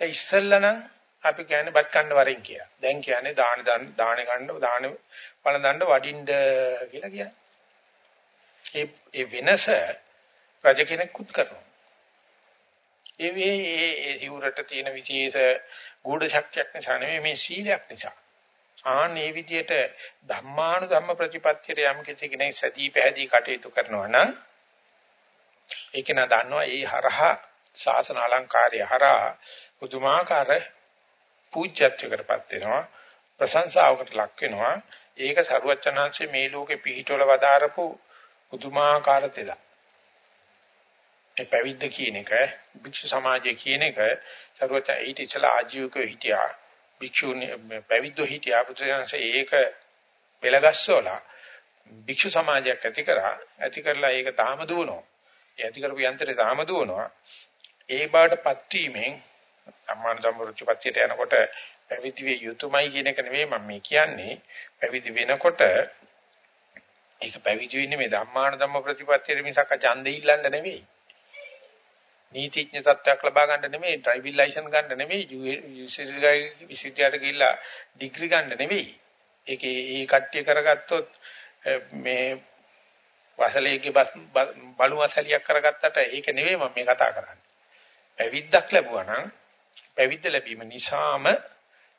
ඒ ඉස්සල්ලා නම් අපි කියන්නේ බත් කන්න වරෙන් කියලා. දැන් කියන්නේ දාන දාන ගන්න දාන වළඳන්න වඩින්න කියලා කියන්නේ. ඒ ඒ වෙනස රජ කෙනෙකුත් කරනවා. ඒ ඒ ඒ සිවුරට තියෙන විශේෂ ගුඪ ශක්තියක් නිසා නෙමෙයි මේ සීලයක් නිසා. ආන් මේ විදිහට ධම්මානු ධම්ම ප්‍රතිපත්තියට යම් කිසි කෙනෙක් සතිය පැහැදී කටයුතු කරනවා නම් ඒක නා දන්නවා ඒ හරහා ශාසන අලංකාරය හරහා පුදුමාකාර පූජ්‍යත්වයකටපත් වෙනවා ප්‍රශංසාවකට ලක් වෙනවා. ඒක සරුවචනාංශයේ මේ ලෝකේ පිහිටවල වදාරපු පුදුමාකාර තෙලා ඒ පැවිද්ද කියන එක භික්ෂු සමාජය කියන එක සරුවච ඊට ඉස්සලා ආජීවකව හිටියා. භික්ෂුනි පැවිද්දෝ හිටියා පුත්‍රයන්සේ ඒක පෙළගස්සෝලා භික්ෂු සමාජයක් ඇති කරා. ඇති කරලා ඒක තාම දුවනවා. ඒ ඇති කරපු යන්ත්‍රය තාම දුවනවා. ඒ බාටපත් වීමෙන් සම්මාන සම්පූර්ණපත්තියට යනකොට පැවිදි විය යුතුයමයි කියන එක නෙවෙයි මම මේ කියන්නේ. පැවිදි වෙනකොට ඒක පැවිදි වෙන්නේ මේ ධම්මාන ධම්ම ප්‍රතිපත්තියේ මිසක ඡන්දෙ ඉල්ලන්න නෙවෙයි නීතිඥ තත්ත්වයක් ලබා ගන්න නෙමෙයි ඩ්‍රයිවිං ලයිසන්ස් ගන්න නෙමෙයි විශ්වවිද්‍යාලයට ගිහිල්ලා ඩිග්‍රී ගන්න නෙමෙයි. ඒකේ ඒ කට්ටිය කරගත්තොත් මේ වසලේගේ බලු වසලියක් කරගත්තට ඒක නෙවෙයි මම මේ කතා කරන්නේ. පැවිද්දක් ලැබුවා නම් පැවිද්ද ලැබීම නිසාම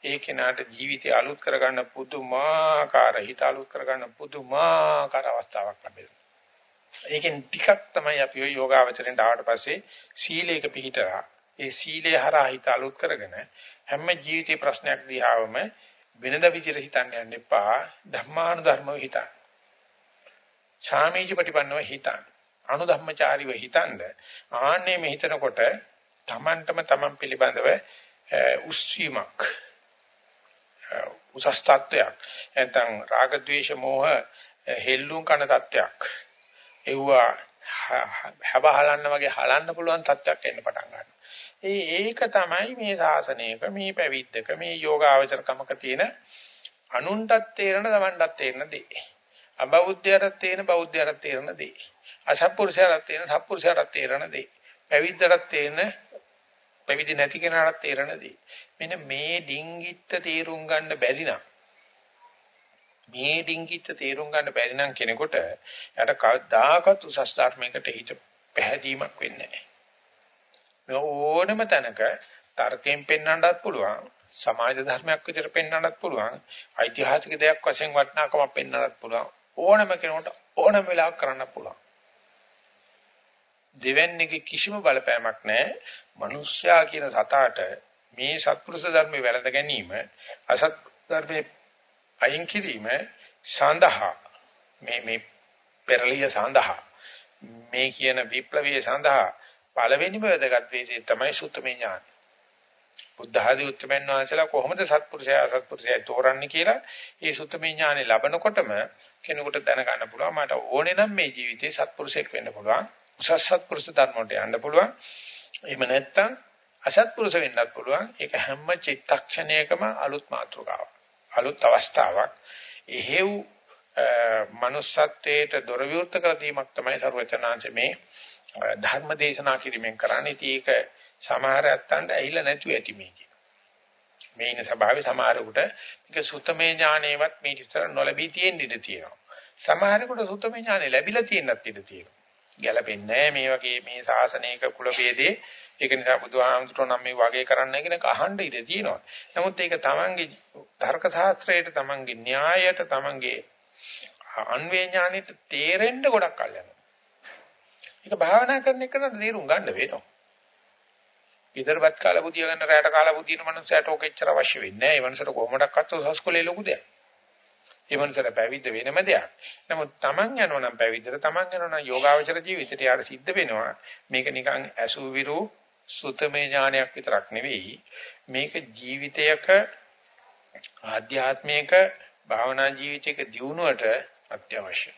ඒ කෙනාට ජීවිතය අලුත් කරගන්න පුදුමාකාර හිත අලුත් කරගන්න පුදුමාකාර අවස්ථාවක් ලැබෙනවා. ඒකෙන් ටිකක් තමයි අපි ඔය යෝගාවචරෙන්ට ආවට පස්සේ සීලයක පිළිතරා ඒ සීලය හරහා හිත අලුත් කරගෙන හැම ජීවිතේ ප්‍රශ්නයක් දිහාවම වෙනද විදිහට හිතන්න යන්න එපා ධර්මානුධර්මව හිතන්න. ඡාමීජ ප්‍රතිපන්නව හිතන්න. අනුධම්මචාරීව හිතන්න. ආන්නේ මේ හිතනකොට Tamanටම Taman පිළිබඳව උස්වීමක් උසස් තත්වයක් නැත්නම් රාග ద్వේෂ මෝහ හෙල්ලුම් කන තත්වයක් එවුවා හැබහලන්න වගේ හලන්න පුළුවන් තත්වයක් එන්න පටන් ගන්නවා. ඒ ඒක තමයි මේ සාසනයක මේ පැවිද්දක මේ යෝගාවචරකමක තියෙන අනුන්ටත් තේරෙන තමන්ටත් තේරෙන දේ. අබෞද්ධයටත් තේරෙන බෞද්ධයටත් තේරෙන දේ. අසත්පුරුෂයටත් තේරෙන සත්පුරුෂයටත් තේරෙන දේ. පැවිද්දටත් තේරෙන පැවිදි නැති කෙනාට තේරෙන දේ. මෙන්න මේ ඩිංගිත්ත තේරුම් ගන්න බැරි නම් මේ ඩිංගිත්ත තේරුම් ගන්න බැරි නම් කෙනෙකුට යට කවදාකවත් උසස් ධර්මයකට හිත පැහැදීමක් වෙන්නේ නැහැ. මේ ඕනම තැනක තර්කයෙන් පෙන්වන්නත් පුළුවන් සමාජ ධර්මයක් විදිහට පෙන්වන්නත් පුළුවන් ඓතිහාසික දෙයක් වශයෙන් වටිනාකමක් පෙන්වන්නත් පුළුවන් ඕනම කෙනෙකුට ඕනම වෙලාවක කරන්න පුළුවන් දෙවන්නේගේ කිසිම බලපෑමක් නැහැ. මිනිස්සයා කියන සතාට මේ සත්පුරුෂ ධර්මයේ වැළඳ ගැනීම අසත් ධර්මයේ අයින් කිරීම සඳහා මේ මේ පෙරලිය සඳහා මේ කියන විප්ලවීය සඳහා පළවෙනිම වැදගත් වේදී තමයි සුත්තමේ ඥාන. බුද්ධ ආදී උත්තරමයන් වහන්සේලා කොහොමද සත්පුරුෂයා අසත්පුරුෂයා තෝරන්නේ කියලා ඒ සුත්තමේ ඥානෙ ලැබනකොටම කෙනෙකුට දැනගන්න පුළුවන් මට ඕනේ නම් මේ ජීවිතේ සත්පුරුෂයෙක් වෙන්න පුළුවන්. උසස් සත්පුරුෂ ධර්ම වලට යන්න පුළුවන්. එහෙම නැත්නම් අසත්පුරුෂ වෙන්නත් පුළුවන්. ඒක හැම චිත්තක්ෂණයකම අලුත් මාතෘකාවක්. අලුත් අවස්ථාවක්. එහෙව් manussත්වයට දොර විවෘත කර දීමක් තමයි සර්වචනාංශ මේ ධර්ම දේශනා කිරීමෙන් කරන්නේ. ඉතින් ඒක සමහර ඇත්තන්ට ඇහිලා නැතුව ඇති මේකේ. මේ ඉන්න ස්වභාවය සමහරකට මේක සුතමේ ඥානේවත් මේ ඉස්සර නොලැබී තියෙන්න ඉඩ තියෙනවා. සමහරකට සුතමේ ඥානෙ ලැබිලා තියෙන්නත් ඉඩ තියෙනවා. ගැලපෙන්නේ මේ වගේ මේ සාසනයක කුල ભેදේ ඒක නිසා බුදුහාමුදුරුවෝ නම් මේ වගේ කරන්න කියන කහඬ ඉඳ තියෙනවා. නමුත් ඒක තමන්ගේ තර්ක ශාස්ත්‍රයට තමන්ගේ න්‍යායයට තමන්ගේ අන්වේ ඥානෙට තේරෙන්න ගොඩක් කල් යනවා. ඒක භාවනා කරන එක නම් තේරුම් ගන්න වෙනවා. ඉදර්පත් කාල බුදිය ගන්න රැට කාල බුදින මනුස්සයට ඕක එච්චර අවශ්‍ය වෙන්නේ නැහැ. ඒ මනුස්සට කොහොමඩක්වත් උසස්කොලේ ලොකු දෙයක්. ඒ මනසට පැවිද්ද වෙනම දෙයක්. නමුත් Taman යනවා නම් පැවිද්දට Taman යනවා නම් යෝගාවචර ජීවිතයට යාර සිද්ධ වෙනවා. මේක නිකන් අසුවිරු සුතමේ ඥානයක් විතරක් නෙවෙයි. මේක ජීවිතයක ආධ්‍යාත්මික භාවනා ජීවිතයක දියුණුවට අත්‍යවශ්‍යයි.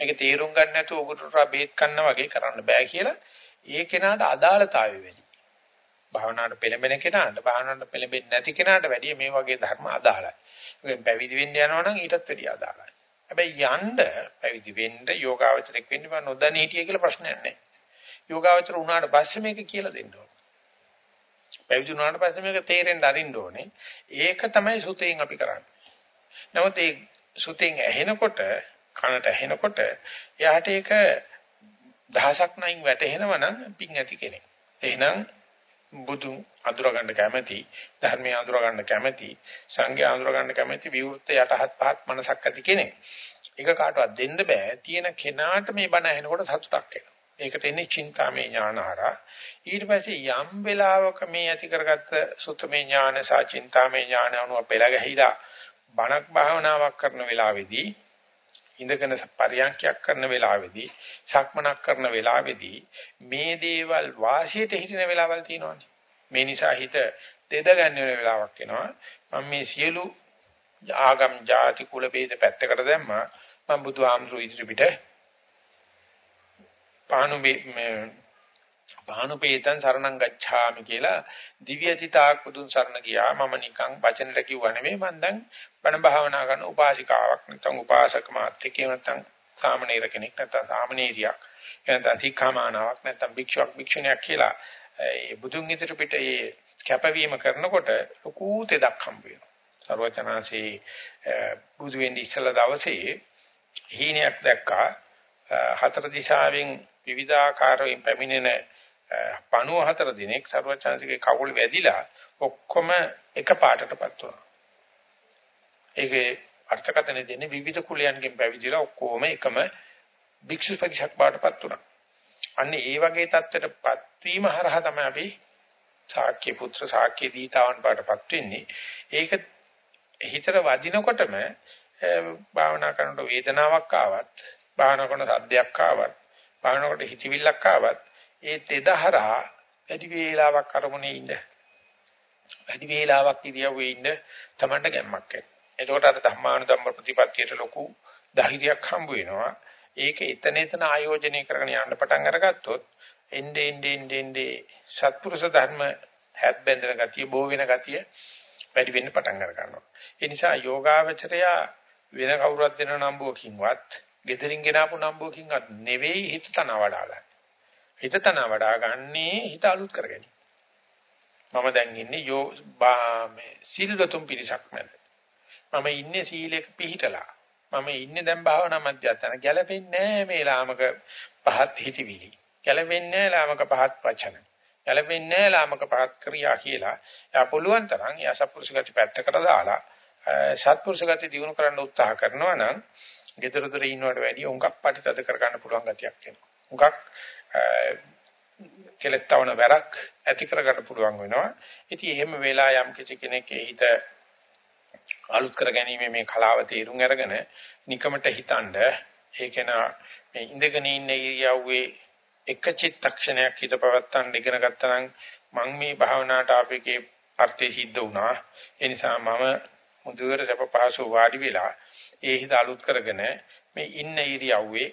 මේක තේරුම් ගන්න නැතුව උගුරට බේත් කන්න වගේ කරන්න බෑ කියලා ඒ කෙනාට අදාළතාවය වැඩි. භාවනාවට පෙළඹෙන කෙනාට භාවනාවට පෙළඹෙන්නේ නැති කෙනාට වැඩිය මේ වගේ ධර්ම අදාළයි. ඒකෙන් පැවිදි වෙන්න යනවා නම් ඊටත් වැඩිය අදාළයි. හැබැයි යන්න පැවිදි වෙන්න යෝගාවචරයක් වෙන්න බෑ නොදැන හිටිය කියලා ප්‍රශ්නයක් නැහැ. යෝගාවචර වුණාට පස්සේ මේක කියලා දෙන්න ඕනේ. පැවිදි වුණාට පස්සේ මේක තේරෙන්න අරින්න ඕනේ. ඒක තමයි සුතෙන් අපි කරන්නේ. නමුත් ඒ සුතෙන් ඇහෙනකොට කනට ඇහෙනකොට එයාට ඒක දහසක් නයින් වැටෙනවා නම් පිං ඇති කෙනෙක්. එහෙනම් බුදුන් අඳුර ගන්න කැමැති, ධර්මයේ අඳුර ගන්න කැමැති, සංඝයා අඳුර ගන්න කැමැති විවෘත යටහත් පහත් මනසක් ඇති කෙනෙක්. ඒක කාටවත් දෙන්න බෑ. තියෙන කෙනාට මේ බණ ඇහෙනකොට සතුටක් එනවා. ඒකට එන්නේ චින්තාමේ ඥානහරා. ඊට පස්සේ යම් වෙලාවක මේ ඇති කරගත්ත සුත්තමේ ඥාන සහ චින්තාමේ ඥාන අනුව පෙළ ගැහිලා බණක් භාවනාවක් කරන වෙලාවේදී ඉඳගෙන පරියන්කයක් කරන වෙලාවේදී සක්මනක් කරන වෙලාවේදී මේ දේවල් වාසියට හිටින වෙලාවල් තියෙනවානේ. මේ නිසා හිත දෙද ගන්න වෙලාවක් එනවා. මම මේ සියලු ආගම් ಜಾති කුල ભેද පැත්තකට දැම්මා. මම බුදුහාමුදුරු ඉදිරිපිට පාණු මේ පාණුපේතං සරණං ගච්ඡාමි කියලා දිව්‍යතිතාක් බුදුන් සරණ ගියා. මම නිකන් වචනෙට කිව්වා නෙමෙයි. මම දැන් බණ භාවනා කරන උපාසිකාවක් නැත්නම් උපාසක මාත්‍රිකේ නැත්නම් සාමණේර කෙනෙක් නැත්නම් සාමණේරියක් නැත්නම් තික්ඛාමානාවක් නැත්නම් භික්ෂුවක් භික්ෂුණියක් කියලා ඒ බුදුන් ඉදිරි පිට ඒ කැපවීම කරනකොට ලකු තෙදක් හම්බ වෙනවා. සර්වචනාසේ බුදු වෙන්නේ ඉස්සලා දවසේ හීනයක් දැක්කා. හතර දිශාවෙන් විවිධාකාරයෙන් පැමිණෙන පණුව හතර දිනක් සර්වචන්සිකේ කකුල වැදිලා ඔක්කොම එක පාටටපත් වුණා. ඒකේ අර්ථකථන දෙන්නේ විවිධ කුලයන්ගෙන් පැවිදිලා ඔක්කොම එකම භික්ෂු පරිශක් බාටපත් වුණා. අන්න ඒ වගේ தත්ත්වයටපත් වීම හරහා තමයි අපි ශාක්‍ය පුත්‍ර ශාක්‍ය දීතාවන් බාටපත් වෙන්නේ. ඒක හිතට වදිනකොටම භාවනා කරනකොට වේදනාවක් ආවත් භාවනා කරන සද්දයක් ආවත් භාවනා කරනකොට හිතවිල්ලක් ආවත් ඒ තෙදහරහා වැඩි වේලාවක් අරමුණේ ඉන්න වැඩි වේලාවක් ඉරියව්වේ ඉන්න තමන්ට ගැම්මක් එනවා. එතකොට අර ධම්මානුධම්ම ප්‍රතිපත්තියට ලොකු ධෛර්යයක් හම්බ වෙනවා. ඒක එතන එතන ආයෝජනය කරගෙන යන්න පටන් අරගත්තොත් එnde ende ende ende සත්පුරුෂ ධර්ම හැත් බැඳෙන ගතිය බෝ වෙන ගතිය වැඩි වෙන්න පටන් අර ගන්නවා. ඒ නිසා යෝගාවචරය වෙන කවුරුත් දෙන නම්බුවකින්වත්, gederin genapu නම්බුවකින්වත් නෙවෙයි හිත තන වඩා ගන්න. හිත තන වඩා ගන්නේ හිත අලුත් කරගැනීම. මම දැන් ඉන්නේ යෝ මේ සීලතුම් පිරිසක් මැද. මම ඉන්නේ සීලයක පිහිටලා. මම ඉන්නේ දැන් භාවනා මධ්‍යස්ථාන ගැලපෙන්නේ නැහැ මේ ලාමක පහත් හිතවිලි. ගැලපෙන්නේ නැහැ ලාමක පහත් වචන. ගැලපෙන්නේ නැහැ ලාමක පහත් ක්‍රියා කියලා. එයා පුළුවන් තරම් ඒ අසත්පුරුෂ ගති පැත්තකට දාලා සත්පුරුෂ ගති දිනු කරන්න උත්සාහ කරනවා නම් gedara dore ඉන්නවට වැඩිය උඟක් පටිතද කරගන්න පුළුවන් ගතියක් එනවා. උඟක් කෙලෙත්තවන වැරක් ඇති කරගන්න පුළුවන් වෙනවා. ඉතින් එහෙම වෙලා යම් කිසි කෙනෙක් හිත අලුත් කර ගැනීම මේ කලාව තේරුම් අරගෙන නිකමට හිතනද ඒකේන මේ ඉඳගෙන ඉන්න ඉරියව්වේ එක චිත්තක්ෂණයක් හිත පවත්තන් ඉගෙන ගත්තා නම් මම මේ භාවනාවට ආපේකේ අර්ථය සිද්ධ වුණා. ඒ නිසා මම මුදුවර සප පහසු වාඩි වෙලා ඒ හිත අලුත් කරගෙන මේ ඉන්න ඉරියව්වේ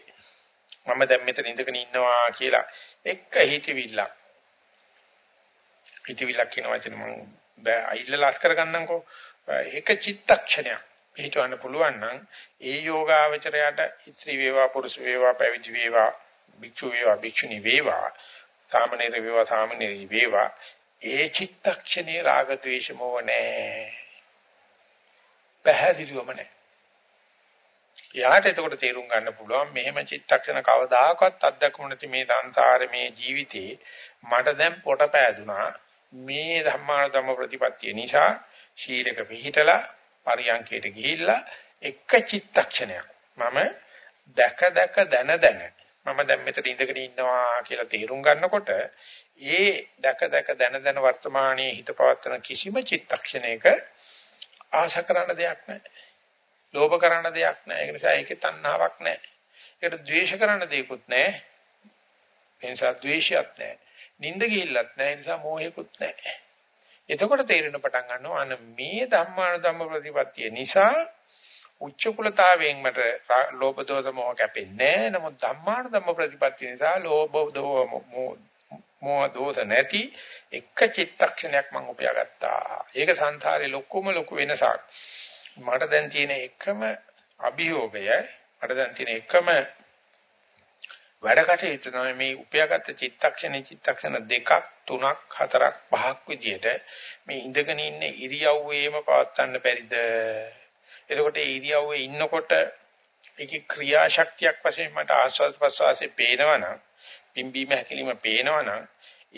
මම දැන් මෙතන ඉඳගෙන ඉන්නවා කියලා එක හිතවිල්ලක්. හිතවිල්ලක් කියන වචනේ මම බෑ. අයිල්ලලා අත් කරගන්නම්කෝ ඒක චිත්තක්ෂණයක්. පිටවන්න පුළුවන් නම් ඒ යෝගාවචරයට ඉත්‍රි වේවා පුරුෂ වේවා පැවිදි වේවා භික්ෂු වේවා භික්ෂුණී වේවා සාමණේර වේවා සාමණේරි වේවා. ඒ චිත්තක්ෂණේ රාග ద్వේෂ මොහ නැහැ පැහැදිලිවම නැහැ යාට එතකොට තේරුම් ගන්න පුළුවන් මෙහෙම චිත්තක්ෂණ කවදාකවත් අත්දැකුම නැති මේ සංසාරේ මේ ජීවිතේ මට දැන් පොට පෑදුනා. මේ ධම්මාන ධම්ම ප්‍රතිපත්තිය නිසා ශීලක පිළිහිටලා පරියන්කයට ගිහිල්ලා එක චිත්තක්ෂණයක්. මම දැක දැක දන දන මම දැන් මෙතන ඉඳගෙන ඉන්නවා කියලා තේරුම් ගන්නකොට ඒ දැක දැක දන දන වර්තමානයේ හිත පවත්වන කිසිම චිත්තක්ෂණයක ආශා කරන්න දෙයක් නැහැ. ලෝභ කරන්න දෙයක් නැහැ. ඒ නිසා ඒකේ තණ්හාවක් නැහැ. ඒකට ද්වේෂ කරන්න දෙයක්වත් නැහැ. ඒ නිසා ද්වේෂයක් නැහැ. නිନ୍ଦ ගිහිල්ලත් නැහැ. ඒ නිසා මෝහයක්වත් නැහැ. එතකොට තේරෙන පටන් ගන්නවා අන මේ ධම්මාන ධම්ම ප්‍රතිපත්තිය නිසා උච්ච කුලතාවයෙන් මට ලෝභ දෝෂ මොහ කැපෙන්නේ නැහැ. නමුත් ධම්මාන ධම්ම ප්‍රතිපත්තිය නිසා ලෝභ දෝෂ මොහ දෝෂ නැති එක චිත්තක්ෂණයක් මම උපයාගත්තා. ඒක සංසාරේ ලොකුම ලොකු වෙනසක්. මට දැන් තියෙන එකම අභියෝගය මට දැන් තියෙන එකම වැඩ කටයුතු තමයි මේ උපයාගත්ත චිත්තක්ෂණ චිත්තක්ෂණ දෙකක් තුනක් හතරක් පහක් විදියට මේ ඉඳගෙන ඉන්න ඉරියව්වේම පවත්වන්න බැරිද එතකොට ඒ ඉරියව්වේ ඉන්නකොට ඒකේ ක්‍රියාශක්තියක් වශයෙන් මට ආස්වාද ප්‍රසවාසයේ පේනවනම් පිම්බීම හැකිලිම පේනවනම්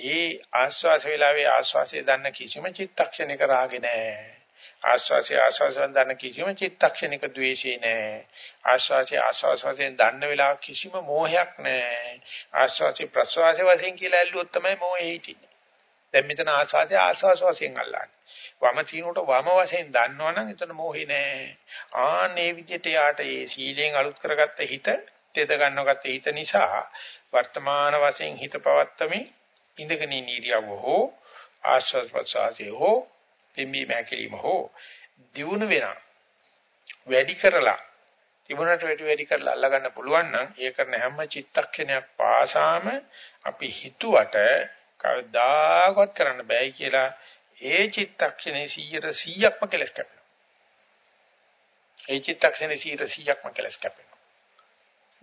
ඒ ආස්වාස වේලාවේ ආස්වාසය දන්න කිසිම චිත්තක්ෂණයක රාගේ නැහැ. ආස්වාසය ආස්වාසයෙන් දන්න කිසිම චිත්තක්ෂණයක ද්වේෂේ නැහැ. ආස්වාසය ආස්වාසයෙන් දන්න වෙලාව කිසිම මෝහයක් නැහැ. ආස්වාසය ප්‍රස්වාසය වශයෙන් කියලා ඇල්ලුවොත් තමයි මෝහේ හිටින්නේ. දැන් මෙතන ආස්වාසය ආස්වාස වශයෙන් අල්ලන්නේ. වම තිනුට වම වශයෙන් දන්නවනම් එතන මොහේ නෑ. ආන්නේ විදිහට යාට ඒ සීලෙන් අලුත් කරගත්ත හිත තෙද ගන්නගත්ත හිත නිසා වර්තමාන වශයෙන් හිත පවත්තමින් ඉඳගෙන ඉන්න ඉරියව්ව හෝ ආශ්වාස ප්‍රශ්වාසයේ හෝ පිම්බි මෑකිලිම හෝ දියුණු වෙනා වැඩි කරලා තිබුණට වැඩි වැඩි කරලා අල්ලා ගන්න පුළුවන් නම් ඒ කරන හැම චිත්තක්ෂණයක් පාසාම අපි හිතුවට කවදාකවත් කරන්න බෑ කියලා ඒ චිත්තක්ෂණේ 100ට 100ක්ම කෙලස් කැපෙනවා. ඒ චිත්තක්ෂණේ 100ට 100ක්ම කෙලස් කැපෙනවා.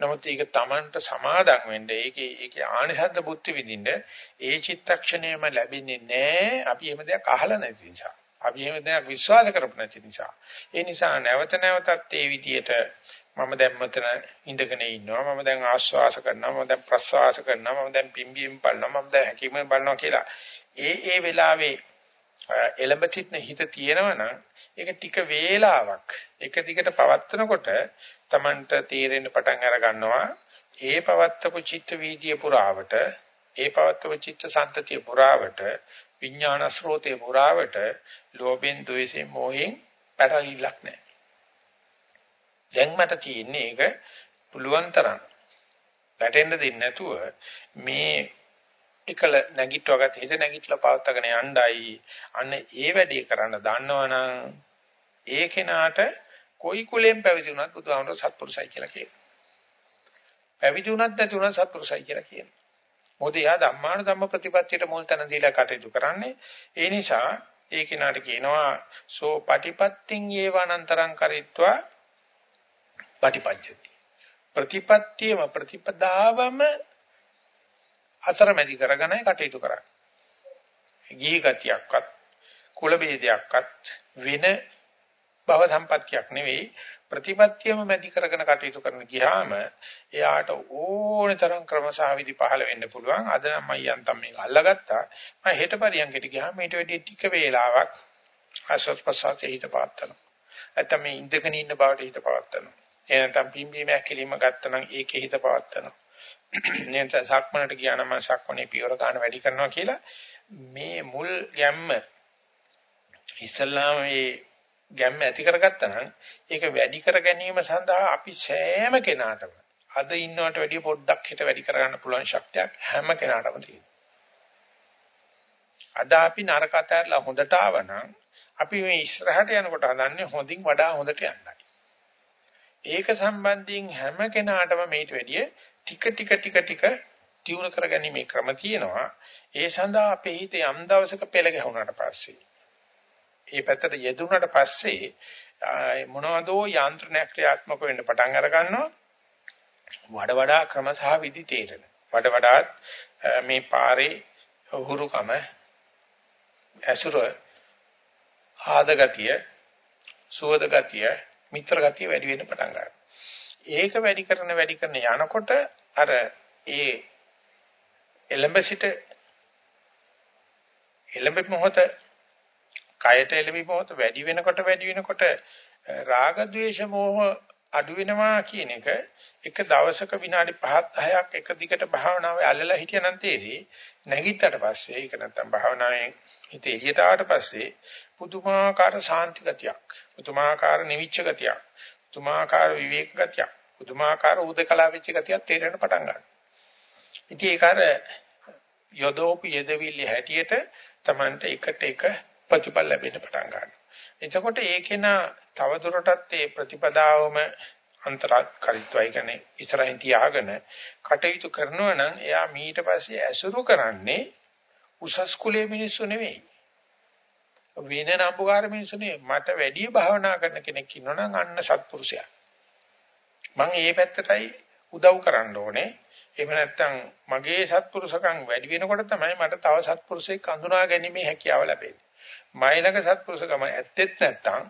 නමුත් ඒක Tamanට සමාදම් වෙන්න ඒකේ ඒකේ ආනිසද්ද බුද්ධි විඳින්න ඒ චිත්තක්ෂණයම ලැබෙන්නේ නැහැ අපි එහෙම දෙයක් අහලා නැති නිසා. අපි එහෙම දෙයක් විශ්වාස කරපු නැති නිසා. ඒ නිසා නැවත නැවතත් ඒ විදියට මම දැන් මෙතන ඉඳගෙන ඉන්නවා. මම දැන් ආශ්වාස කරනවා. මම දැන් ප්‍රශ්වාස කරනවා. මම දැන් පිම්බීම බලනවා. මම දැන් හැකියම බලනවා කියලා. ඒ ඒ වෙලාවේ එළඹ සිටින හිත තියෙනවනම් ඒක ටික වේලාවක් එක දිගට පවත්නකොට Tamanට තීරෙන්න පටන් අර ගන්නවා ඒ පවත්වපු චිත්ත වීදිය පුරාවට ඒ පවත්වපු චිත්ත සම්තතිය පුරාවට විඥාන ස්රෝතේ පුරාවට ලෝභෙන් ද්වේෂෙන් මොහෙන් පැටලිලක් නැහැ. දැන් මට තියෙන්නේ ඒක පුළුවන් තරම් වැටෙන්න දෙන්නේ නැතුව මේ එකල නැගිටවගත් හිත නැගිටලා පවත්වාගෙන යණ්ඩයි අන්න ඒ වැඩේ කරන්න දන්නවනම් ඒ කෙනාට කොයි කුලෙන් පැවිදි වුණත් බුදුහාමර සත්පුරුසයි කියලා කියනවා. පැවිදි වුණත් නැති වුණත් සත්පුරුසයි කියලා කියනවා. මොකද එයා ධම්මාන ධම්ම ප්‍රතිපත්තියට මුල් තැන දීලා කටයුතු කරන්නේ. ඒ නිසා ඒ කෙනාට කියනවා සෝ පටිපත්තින් ඒවනන්තරං කරිත්වා පටිපඤ්චති. ප්‍රතිපත්තියම ප්‍රතිපදාවම අතරමැදි කරගෙනයි කටයුතු කරන්නේ. ගිහි ගතියක්වත් කුල ભેදයක්වත් වෙන භව සම්පත්තියක් නෙවෙයි ප්‍රතිපත්තියම මැදි කරගෙන කටයුතු කරන ගියාම එයාට ඕන තරම් ක්‍රමසහවිදි පහළ වෙන්න පුළුවන්. අද නම් මයන්තම් මේක අල්ලගත්තා. මම හෙට පරියන්කට ගියාම ඊට වැඩි ටික වේලාවක් ආශ්වාස ප්‍රශ්වාසයේ හිත පවත්තනවා. නැත්නම් මේ ඉඳගෙන ඉන්න බවට හිත පවත්තනවා. එහෙනම් පිම්බීම ඇකිලිම ගත්තනම් ඒකේ හිත පවත්තනවා. නේද සක්මනට ගියා නම් සක්මනේ පියවර ගන්න වැඩි කරනවා කියලා මේ මුල් ගැම්ම ඉස්සල්ලාම මේ ගැම්ම ඇති කරගත්තා නම් ඒක වැඩි කර ගැනීම සඳහා අපි සෑම කෙනාටම අද ඉන්නවට වැඩිය පොඩ්ඩක් හිත වැඩි කරගන්න පුළුවන් ශක්තියක් හැම කෙනාටම තියෙනවා. අද අපි නරක අතහැරලා හොඳට ආවනම් අපි මේ ඉස්සරහට යනකොට හදන්නේ හොඳින් වඩා හොඳට යන්නයි. ඒක සම්බන්ධයෙන් හැම කෙනාටම මේට වැඩිය ටික ටික ටික ටික දියුණු කරගැනීමේ ක්‍රම තියෙනවා. ඒ සඳහා අපේ හිතේ යම් දවසක පෙළ ගැහුණාට පස්සේ ඒ පැත්තට යෙදුනට පස්සේ මොනවදෝ යාන්ත්‍රණයක් ක්‍රියාත්මක වෙන්න පටන් අර ගන්නවා. වඩ වඩා ක්‍රම සහ විදි තේරෙන. වඩ වඩාත් මේ පාරේ උහුරුකම ඇසුර ආද ගතිය සුවද ගතිය මිත්‍ර ගතිය වැඩි වෙන්න පටන් ගන්නවා. ඒක වැඩි කරන වැඩි කරන යනකොට අර ඒ එළඹ සිට එළඹ මොහොත කයට එළඹි මොහොත වැඩි වෙනකොට වැඩි වෙනකොට රාග ద్వේෂ මෝහ අඩු වෙනවා කියන එක එක දවසක විනාඩි 5ක් 10ක් එක දිගට භාවනාවේ අල්ලලා හිටියනම් තේරෙයි. නැගිට්ටට පස්සේ ඒක නැත්තම් භාවනාවෙන් හිත එළියට ආවට පස්සේ පුදුමාකාර ශාන්ති ගතියක් පුදුමාකාර නිවිච්ච ගතියක් පුදුමාකාර විවේක ගතියක් පුදුමාකාර උදකලා වෙච්ච ගතියක් තේරෙන්න පටන් ගන්නවා. ඉතින් ඒක අර යදෝපි යදවිලි හැටියට Tamante එකට එක ප්‍රතිඵල ලැබෙන්න පටන් ගන්නවා. එතකොට ඒකේන තවදුරටත් ඒ ප්‍රතිපදාවම අන්තරත් කරිත්වයි කියන්නේ ඉස්සරහින් තියාගෙන කටයුතු කරනවා නම් එයා මීට පස්සේ ඇසුරු කරන්නේ උසස් කුලයේ මිනිස්සු නෙවෙයි. වින නම්බුකාර මිනිස්සු නෙවෙයි. මට වැඩි භාවනා කරන කෙනෙක් ඉන්නවනම් අන්න සත්පුරුෂයා. මම ඒ පැත්තටයි උදව් කරන්න ඕනේ. එහෙම නැත්නම් මගේ සත්පුරුෂකම් වැඩි වෙනකොට තමයි මට තව සත්පුරුෂයෙක් අඳුනා ගැනීමේ හැකියාව ලැබෙන්නේ. මයිලක සත්පුරුෂකම ඇත්තෙත් නැත්නම්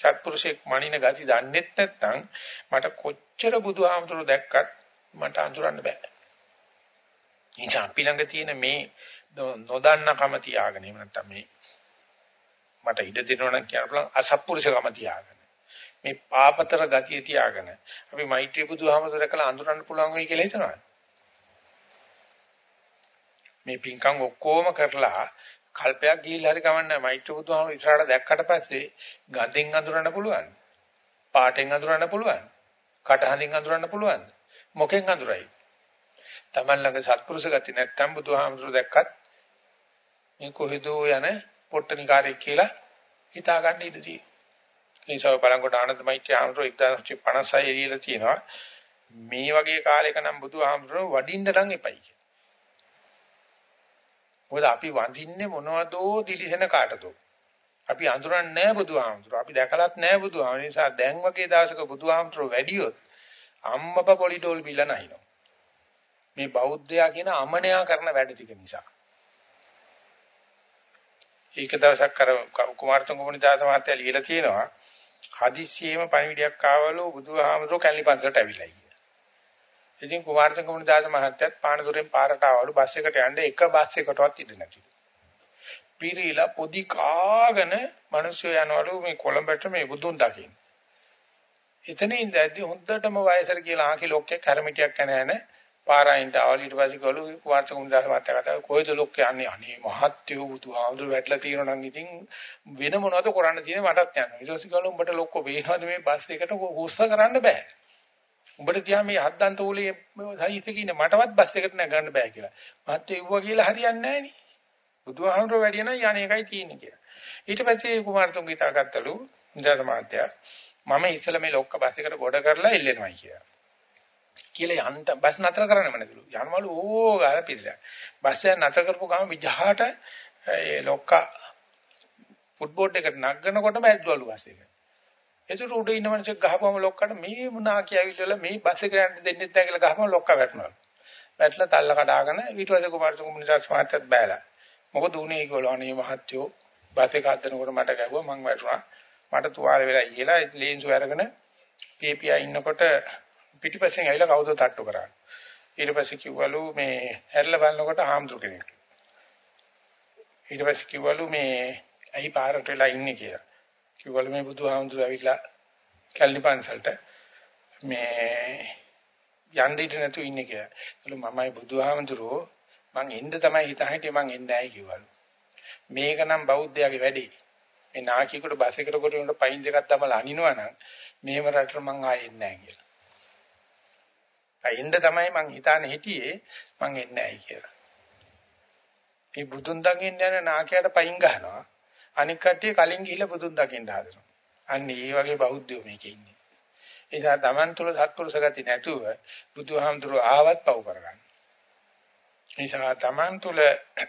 සත්පුරුෂයෙක් මනින ගති දන්නෙත් නැත්නම් මට කොච්චර බුදුහාමුදුරු දැක්කත් මට අඳුරන්න බෑ. නිසා අපි ළඟ තියෙන මේ නොදන්නකම තියාගෙන එහෙම නැත්නම් මේ මට ඉඩ දෙනවා නම් කියන්න පුළුවන් අසත්පුරුෂකම තියාගෙන මේ පාපතර ගතිය තියාගෙන අපි මෛත්‍රී බුදුහාමතුර කළ අඳුරන්න පුළුවන් වෙයි කියලා හිතනවා. මේ පින්කම් ඔක්කොම කරලා කල්පයක් ගිහිල්ලා හරි කවන්නේ මෛත්‍රී බුදුහාම ඉස්සරහට දැක්කට පස්සේ ගඳෙන් අඳුරන්න පුළුවන් පාටෙන් අඳුරන්න පුළුවන් කටහඬින් අඳුරන්න පුළුවන් මොකෙන් අඳුරයි? Taman ළඟ සත්පුරුෂ ගති නැත්තම් බුදුහාමතුර දැක්කත් මේ කොහෙදෝ යන පොට්ටනිකාරයෙක් කියලා හිතා ගන්න ඉඩ තියෙනවා. ඒ නිසා බලංගොඩ ආනන්ද මෛත්‍රී ආමතුර 1956 එළියලා තියෙනවා. මේ වගේ කාලයක නම් බුදුහාමතුර වඩින්න නම් එපයි කියලා. මොකද අපි වඳින්නේ මොනවදෝ දිලිසෙන කාටදෝ. අපි අඳුරන්නේ නැහැ බුදුහාමුදුර. අපි දැකලත් නැහැ බුදුහාමුදුර. නිසා දැන් වගේ දවසක බුදුහාමුදුර වැඩියොත් අම්මප පොලිටෝල් බිල නැහිනවා. මේ බෞද්ධයා කියන අමනයා කරන වැඩ ටික නිසා. ඒක දවසක් අර කුමාරතුංග මුනිදාස මහත්තයා ලියලා තියෙනවා. හදිස්සියෙම පණිවිඩයක් ආවලු බුදුහාමුදුර කැලණි පන්සලට ඇවිල්ලා ගියා. ඉතින් කුමාරතුංග මුනිදාස මහත්තයාත් පානදුරෙන් පාරට ආවලු බස් එකට යන්න එක බස් එකකටවත් ඉඳ නැතිලු. පිරීලා පොඩි කාගෙන මිනිස්සු යනවලු මේ කොළඹට මේ බුදුන් දකින්න. එතන ඉඳද්දි හොඳටම වයසට කියලා ආකි ලොක්කෙක් හැරමිටියක් කනෑන පාරායින්ට ආවල ඊට පස්සේ ගලු කුමාරච කුමුදාස මාත්‍යා කතා කොයිද ලොක්ක යන්නේ? අනේ මහත්යෝ බුදුහාමුදුර වැටලා තියෙනවා නම් ඉතින් වෙන මොනවද කරන්න තියෙන්නේ මටත් යන්න. ඊට පස්සේ ගලු උඹට ලොක්ක වේනවද මේ බස් එකට හුස්ස කරන්න බෑ. උඹට තියා මේ හද්දන්ත උලේ සහිත කිනේ මටවත් බස් එකට නෑ ගන්න බෑ කියලා. මහත්යෝ ඉවුවා කියලා හරියන්නේ නෑනේ බුදුහාමුදුර වැඩි නම් යන්නේ එකයි තියෙන්නේ කියලා. ඊට පස්සේ කුමාරතුංග හිතාගත්තලු ඉන්ද්‍රද මාත්‍යා මම ඉස්සෙල්ලා මේ ලොක්ක බස් එකට ගොඩ කරලා එල්ලෙනවා කියලා. කියලා යන්න බස් නතර කරන්නෙම නැතිලු. යනවලු ඕ ගාලා පිළිලා. බස් එක නතර කරපු ගමන් විජහාට ඒ ලොක්කා ෆුට්බෝඩ් එකට නගනකොටම ඇද්දවලු බස් එක. ඒකට උඩ ඉන්න මිනිස්සු ගහපුවම ලොක්කට මේ මුණා කියවිල්ලා මේ බස් එක යන්න දෙන්නෙත් නැහැ කියලා ගහපුවම ලොක්කා වැටෙනවා. වැටලා තල්ල කඩාගෙන ඊට පස්සේ කුමාරතුංග මුනිදාස් මහත්තයත් බෑලා. මොකද උනේ ඒගොල්ලෝ අනේ මහත්තයෝ බස් එක හදනකොට මට ගැහුවා මං වැටුණා. මට තුවාල වෙලා ඉයලා ලේන්සු අරගෙන පීපියා ඉන්නකොට පිටිපස්සෙන් ඇවිල්ලා කවුද තට්ටු කරන්නේ. ඊට පස්සේ කිව්වලු මේ හැරිලා බලනකොට ආම්දුර කෙනෙක්. ඊට පස්සේ කිව්වලු මේ ඇයි පාරට වෙලා ඉන්නේ කියලා. කිව්වලු මේ බුදුහාමුදුර ඇවිල්ලා කැලණි පන්සලට මේ යන්න ඉඳ නැතු ඉන්නේ කියලා. ඒලු මමයි බුදුහාමුදුරෝ මං එන්න තමයි හිත හිටියේ මං එන්නේ නැහැ කිව්වලු. මේක නම් බෞද්ධයාගේ වැඩේ. මේ නාකියෙකුට බස් එකකට කොට උන්ට පයින් දෙකක් තමලා අනිනවා නම් මෙහෙම රටට මං ආයෙ එන්නේ නැහැ කියලා. එන්න තමයි මං හිතානේ හිටියේ මං එන්නේ නැහැ කියලා. මේ බුදුන් දකින්න යන නාකයට පයින් ගහනවා. අනික් කට්ටිය කලින් ගිහිල්ලා බුදුන් දකින්න හදනවා. අන්න ඒ වගේ බෞද්ධයෝ මේකේ ඉන්නේ. ඒ නිසා Taman තුල සත්පුරුෂ ගති නැතුව බුදුහාමුදුරුවෝ ආවත් පව් කරගන්න. ඒ නිසා Taman තුල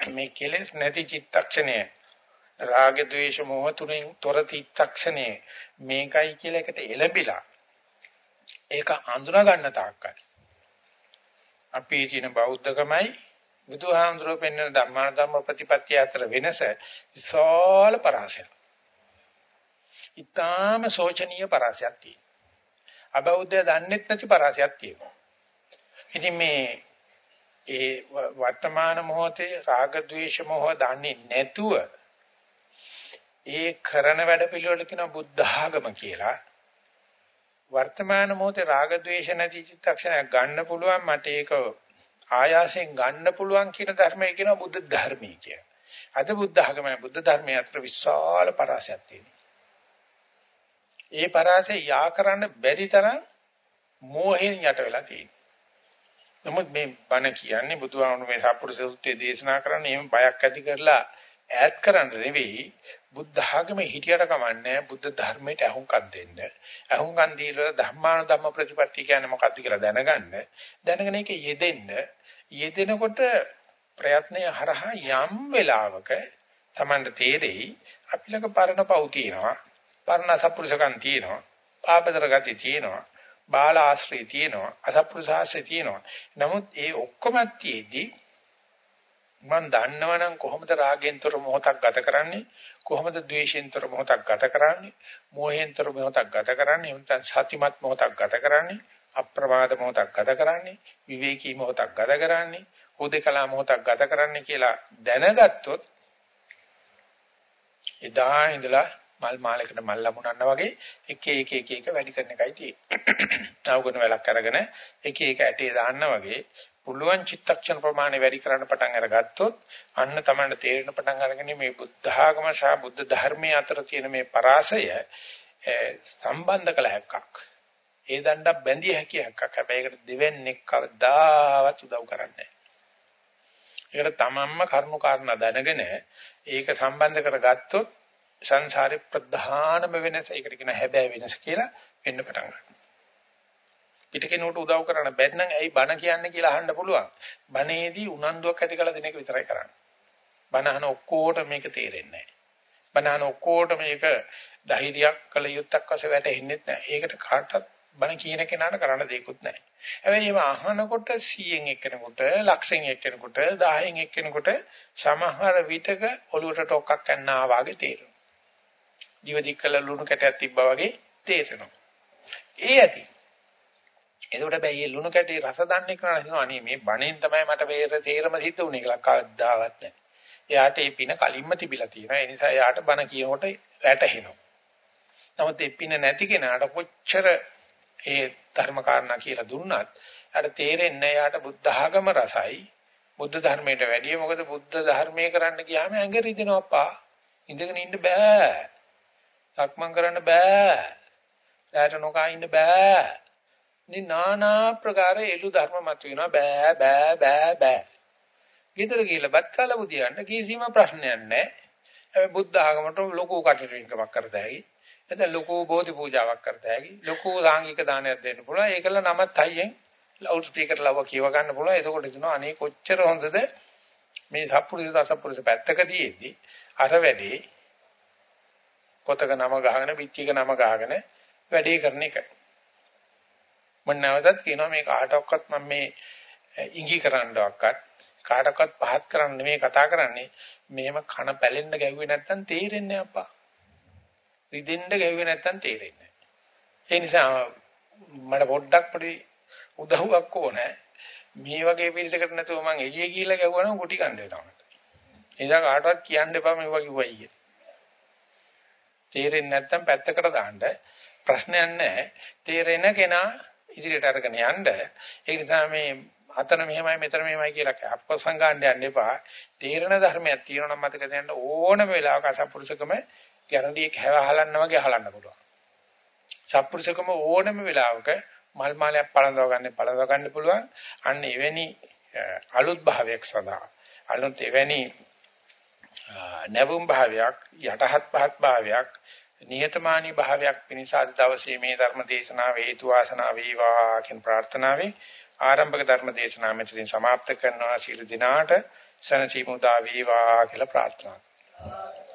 මේ කෙලෙස් නැති චිත්තක්ෂණය රාග ద్వේෂ මොහ තුනෙන් තොර චිත්තක්ෂණය මේකයි කියලා එකට එළඹිලා ඒක අඳුනා ගන්න තාක්කයි අපේ තියෙන බෞද්ධකමයි බුදුහාමුදුරුවෝ පෙන්වන ධර්මාන ධර්ම ප්‍රතිපත්තිය අතර වෙනස විශාල පරාසයක්. ඊටාම සෝචනීය පරාසයක් තියෙනවා. අබෞද්ධය දන්නේ නැති පරාසයක් තියෙනවා. ඉතින් මේ ඒ වර්තමාන මොහොතේ රාග ద్వේෂ මොහ දන්නේ නැතුව ඒ කරන වැඩ පිළිවෙල කියන බුද්ධ ආගම කියලා වර්තමාන මොහොතේ රාග ద్వේෂ නැති චිත්තක්ෂණයක් ගන්න පුළුවන් මට ඒක ආයාසයෙන් ගන්න පුළුවන් කියන ධර්මය කියනවා බුද්ධ ධර්මය කිය. අද බුද්ධ ආගමයි බුද්ධ ධර්මයේ අතර විශාල පරාසයක් තියෙනවා. ඒ පරාසය යා කරන්න බැරි තරම් මෝහයෙන් යට වෙලා තියෙනවා. නමුත් මේ බණ කියන්නේ බුදුහාමුදුරුවෝ මේ සත්පුරුෂ සූත්‍රයේ දේශනා කරන්නේ එහෙම බයක් ඇති කරලා ඈත් කරන්න නෙවෙයි බුද්ධ ආගමේ හිටියට කමන්නේ බුද්ධ ධර්මයට අහුම්කම් දෙන්න. අහුම්කම් දීලා ධර්මාන ධම්ම ප්‍රතිපත්ති කියන්නේ මොකක්ද කියලා දැනගන්න. දැනගෙන ඒක යෙදෙන්න. යෙදෙනකොට ප්‍රයත්නය හරහා යම් වෙලාවක Tamanට තේරෙයි අපි ළඟ පරණ පව් තියෙනවා. පරණ සත්පුරුෂකම් තියෙනවා. පාපතර ගති තියෙනවා. බාල ආශ්‍රය තියෙනවා. අසත්පුරුෂ ආශ්‍රය තියෙනවා. නමුත් ඒ ඔක්කොම තියේදී මම දන්නවනම් කොහොමද රාගෙන්තර මොහොතක් ගත කරන්නේ? කොහොමද ද්වේෂෙන්තර මොහොතක් ගත කරන්නේ? මෝහෙන්තර මොහොතක් ගත කරන්නේ? එතන සතිමත් මොහොතක් ගත කරන්නේ? අප්‍රමාද මොහොතක් ගත කරන්නේ? විවේකී මොහොතක් ගත කරන්නේ? උදේකලා මොහොතක් ගත කරන්න කියලා දැනගත්තොත් එදා ඉඳලා මල් මාලයකට මල් ලැබුණා වගේ එක එක එක එක වැඩි කරන එකයි තියෙන්නේ. තවගුණ වෙලක් අරගෙන එක එක ඇටේ දාන්න වගේ පුළුවන් චිත්තක්ෂණ ප්‍රමාණය වැඩි කරන්න පටන් අරගත්තොත් අන්න තමයි තේරෙන පටන් අරගෙන මේ බුද්ධ ආගම සහ බුද්ධ ධර්මයේ අතර තියෙන මේ පරාසය සම්බන්ධ කළ හැක්කක්. ඒ දණ්ඩක් බැඳිය හැකි හැක්කක්. හැබැයි ඒකට දෙවන්නේ කවදාවත් උදව් කරන්නේ නැහැ. ඒකට තමන්ම කරුණු කාරණා දැනගෙන ඒක සම්බන්ධ කරගත්තොත් සංසාරේ ප්‍රධානම වෙනස ඒකට කියන හැබෑ වෙනස කියලා වෙන්න පටන් ගන්නවා. පිටකෙනුට උදව් කරන්න බැරි නම් ඇයි බණ කියන්නේ කියලා අහන්න පුළුවන්. බණේදී උනන්දුවක් ඇති කළ දෙන එක විතරයි කරන්නේ. බණ අහන ඔක්කොට මේක තේරෙන්නේ නැහැ. බණ අහන ඔක්කොට මේක ධෛර්යයක් කළ යුත්තක් වශයෙන් වැටෙන්නේ නැහැ. ඒකට කාටවත් බණ කියන කෙනාට කරන්න දෙයක්වත් නැහැ. හැබැයි මේව අහනකොට 100න් එක්කෙනෙකුට, ලක්ෂයෙන් එක්කෙනෙකුට, 1000න් එක්කෙනෙකුට සමහර විටක ඔලුවට ටොක්ක්ක් ගන්නවා වගේ තේරෙනවා. දිව දික් කළ ලුණු කැටයක් තිබ්බා වගේ තේරෙනවා. ඒ ඇති. එතකොට හැබැයි මේ ලුණු කැටේ රස දන්නේ කරලා හිතනවා අනේ මේ බණෙන් තමයි මට වේර තේරම සිද්ධ වුනේ කියලා කවදාවත් නැහැ. එයාට ඒ පින කලින්ම තිබිලා තියෙනවා. ඒ නිසා එයාට බණ කියනකොට වැටහෙනවා. නමුත් ඒ පින නැති කෙනාට කොච්චර ඒ ධර්ම කාරණා කියලා දුන්නත් එයාට තේරෙන්නේ එයාට බුද්ධ ආගම රසයි. බුද්ධ ධර්මයට වැඩිය මොකද බුද්ධ ධර්මයේ කරන්න ගියාම ඇඟ රිදෙනවා අප්පා. ඉඳගෙන ඉන්න බෑ. සක්මන් කරන්න බෑ. ඈට නොකා ඉන්න බෑ. ඉතින් নানা ප්‍රකාර එළු ධර්ම මත වෙනවා බෑ බෑ බෑ බෑ. ගෙදර ගිහලා බත් කාලා බුදියන්න කිසිම ප්‍රශ්නයක් නැහැ. හැබැයි බුද්ධ ආගමට ලොකු කටයුතුවක් කරත හැකි. එතන ලොකු බෝධි පූජාවක් කරත හැකි. ලොකු සාංගික දානයක් දෙන්න පුළුවන්. ඒකල නමත් හයියෙන් ලවුඩ් ස්පීකර් ලව්ව කියව ගන්න පුළුවන්. එතකොට හිතනවා අනේ කොච්චර හොඳද මේ සත්පුරුෂ දසපුරුෂ පැත්තකදීදී අර වැඩේ කොතක නම ගහගෙන පිටියක නම ගහගෙන වැඩේ කරන එක. මම නැවතත් කියනවා මේ කාටවත් මම මේ ඉඟි කරන්නවක්වත් කාටවත් පහත් කරන්න නෙමෙයි කතා කරන්නේ. මෙහෙම කන පැලෙන්න ගැහුවේ නැත්තම් තේරෙන්නේ අප්පා. රිදෙන්න ගැහුවේ නැත්තම් තේරෙන්නේ ඒ නිසා මට පොඩ්ඩක් පොඩි උදව්වක් ඕනේ. මේ වගේ පිරිසකට නැතුව මං එළිය ගිහිල්ලා ගැහුවනම් කුටි කන්න වෙනවා. ඒ නිසා කාටවත් කියන්න එපා මේ වගේ වයි කියලා. තේරෙන්නේ නැත්තම් පැත්තකට දාන්න ප්‍රශ්නයක් නැහැ. තේරෙන කෙනා ඉදිරියට අරගෙන යන්න. ඒ නිසා මේ අතන මෙහෙමයි මෙතන මෙහෙමයි කියලා අපකසං ගන්න යන්න එපා. තේරෙන ධර්මයක් තියෙනවා නම් මතක තියාගන්න ඕනම වෙලාවක අසපුරුෂකම ගැරන්ඩියක් හැවහලන්න වගේ හලන්න පුළුවන්. සත්පුරුෂකම ඕනම වෙලාවක මල් මාලයක් පළඳව ගන්න පළඳව ගන්න පුළුවන්. අන්න එවැනි අලුත් භාවයක් සඳහා අලුත් එවැනි නැවුම් භාවයක් යටහත් පහත් භාවයක් නිහතමානී භාවයක් පිණිස අද දවසේ මේ ධර්ම දේශනාව හේතු වාසනා වේවා කියන ප්‍රාර්ථනාවෙන් ආරම්භක ධර්ම දේශනාව මෙතනින් සමාප්ත කරනවා. සීල දිනාට සනසීමුදා වේවා කියලා ප්‍රාර්ථනා කරනවා.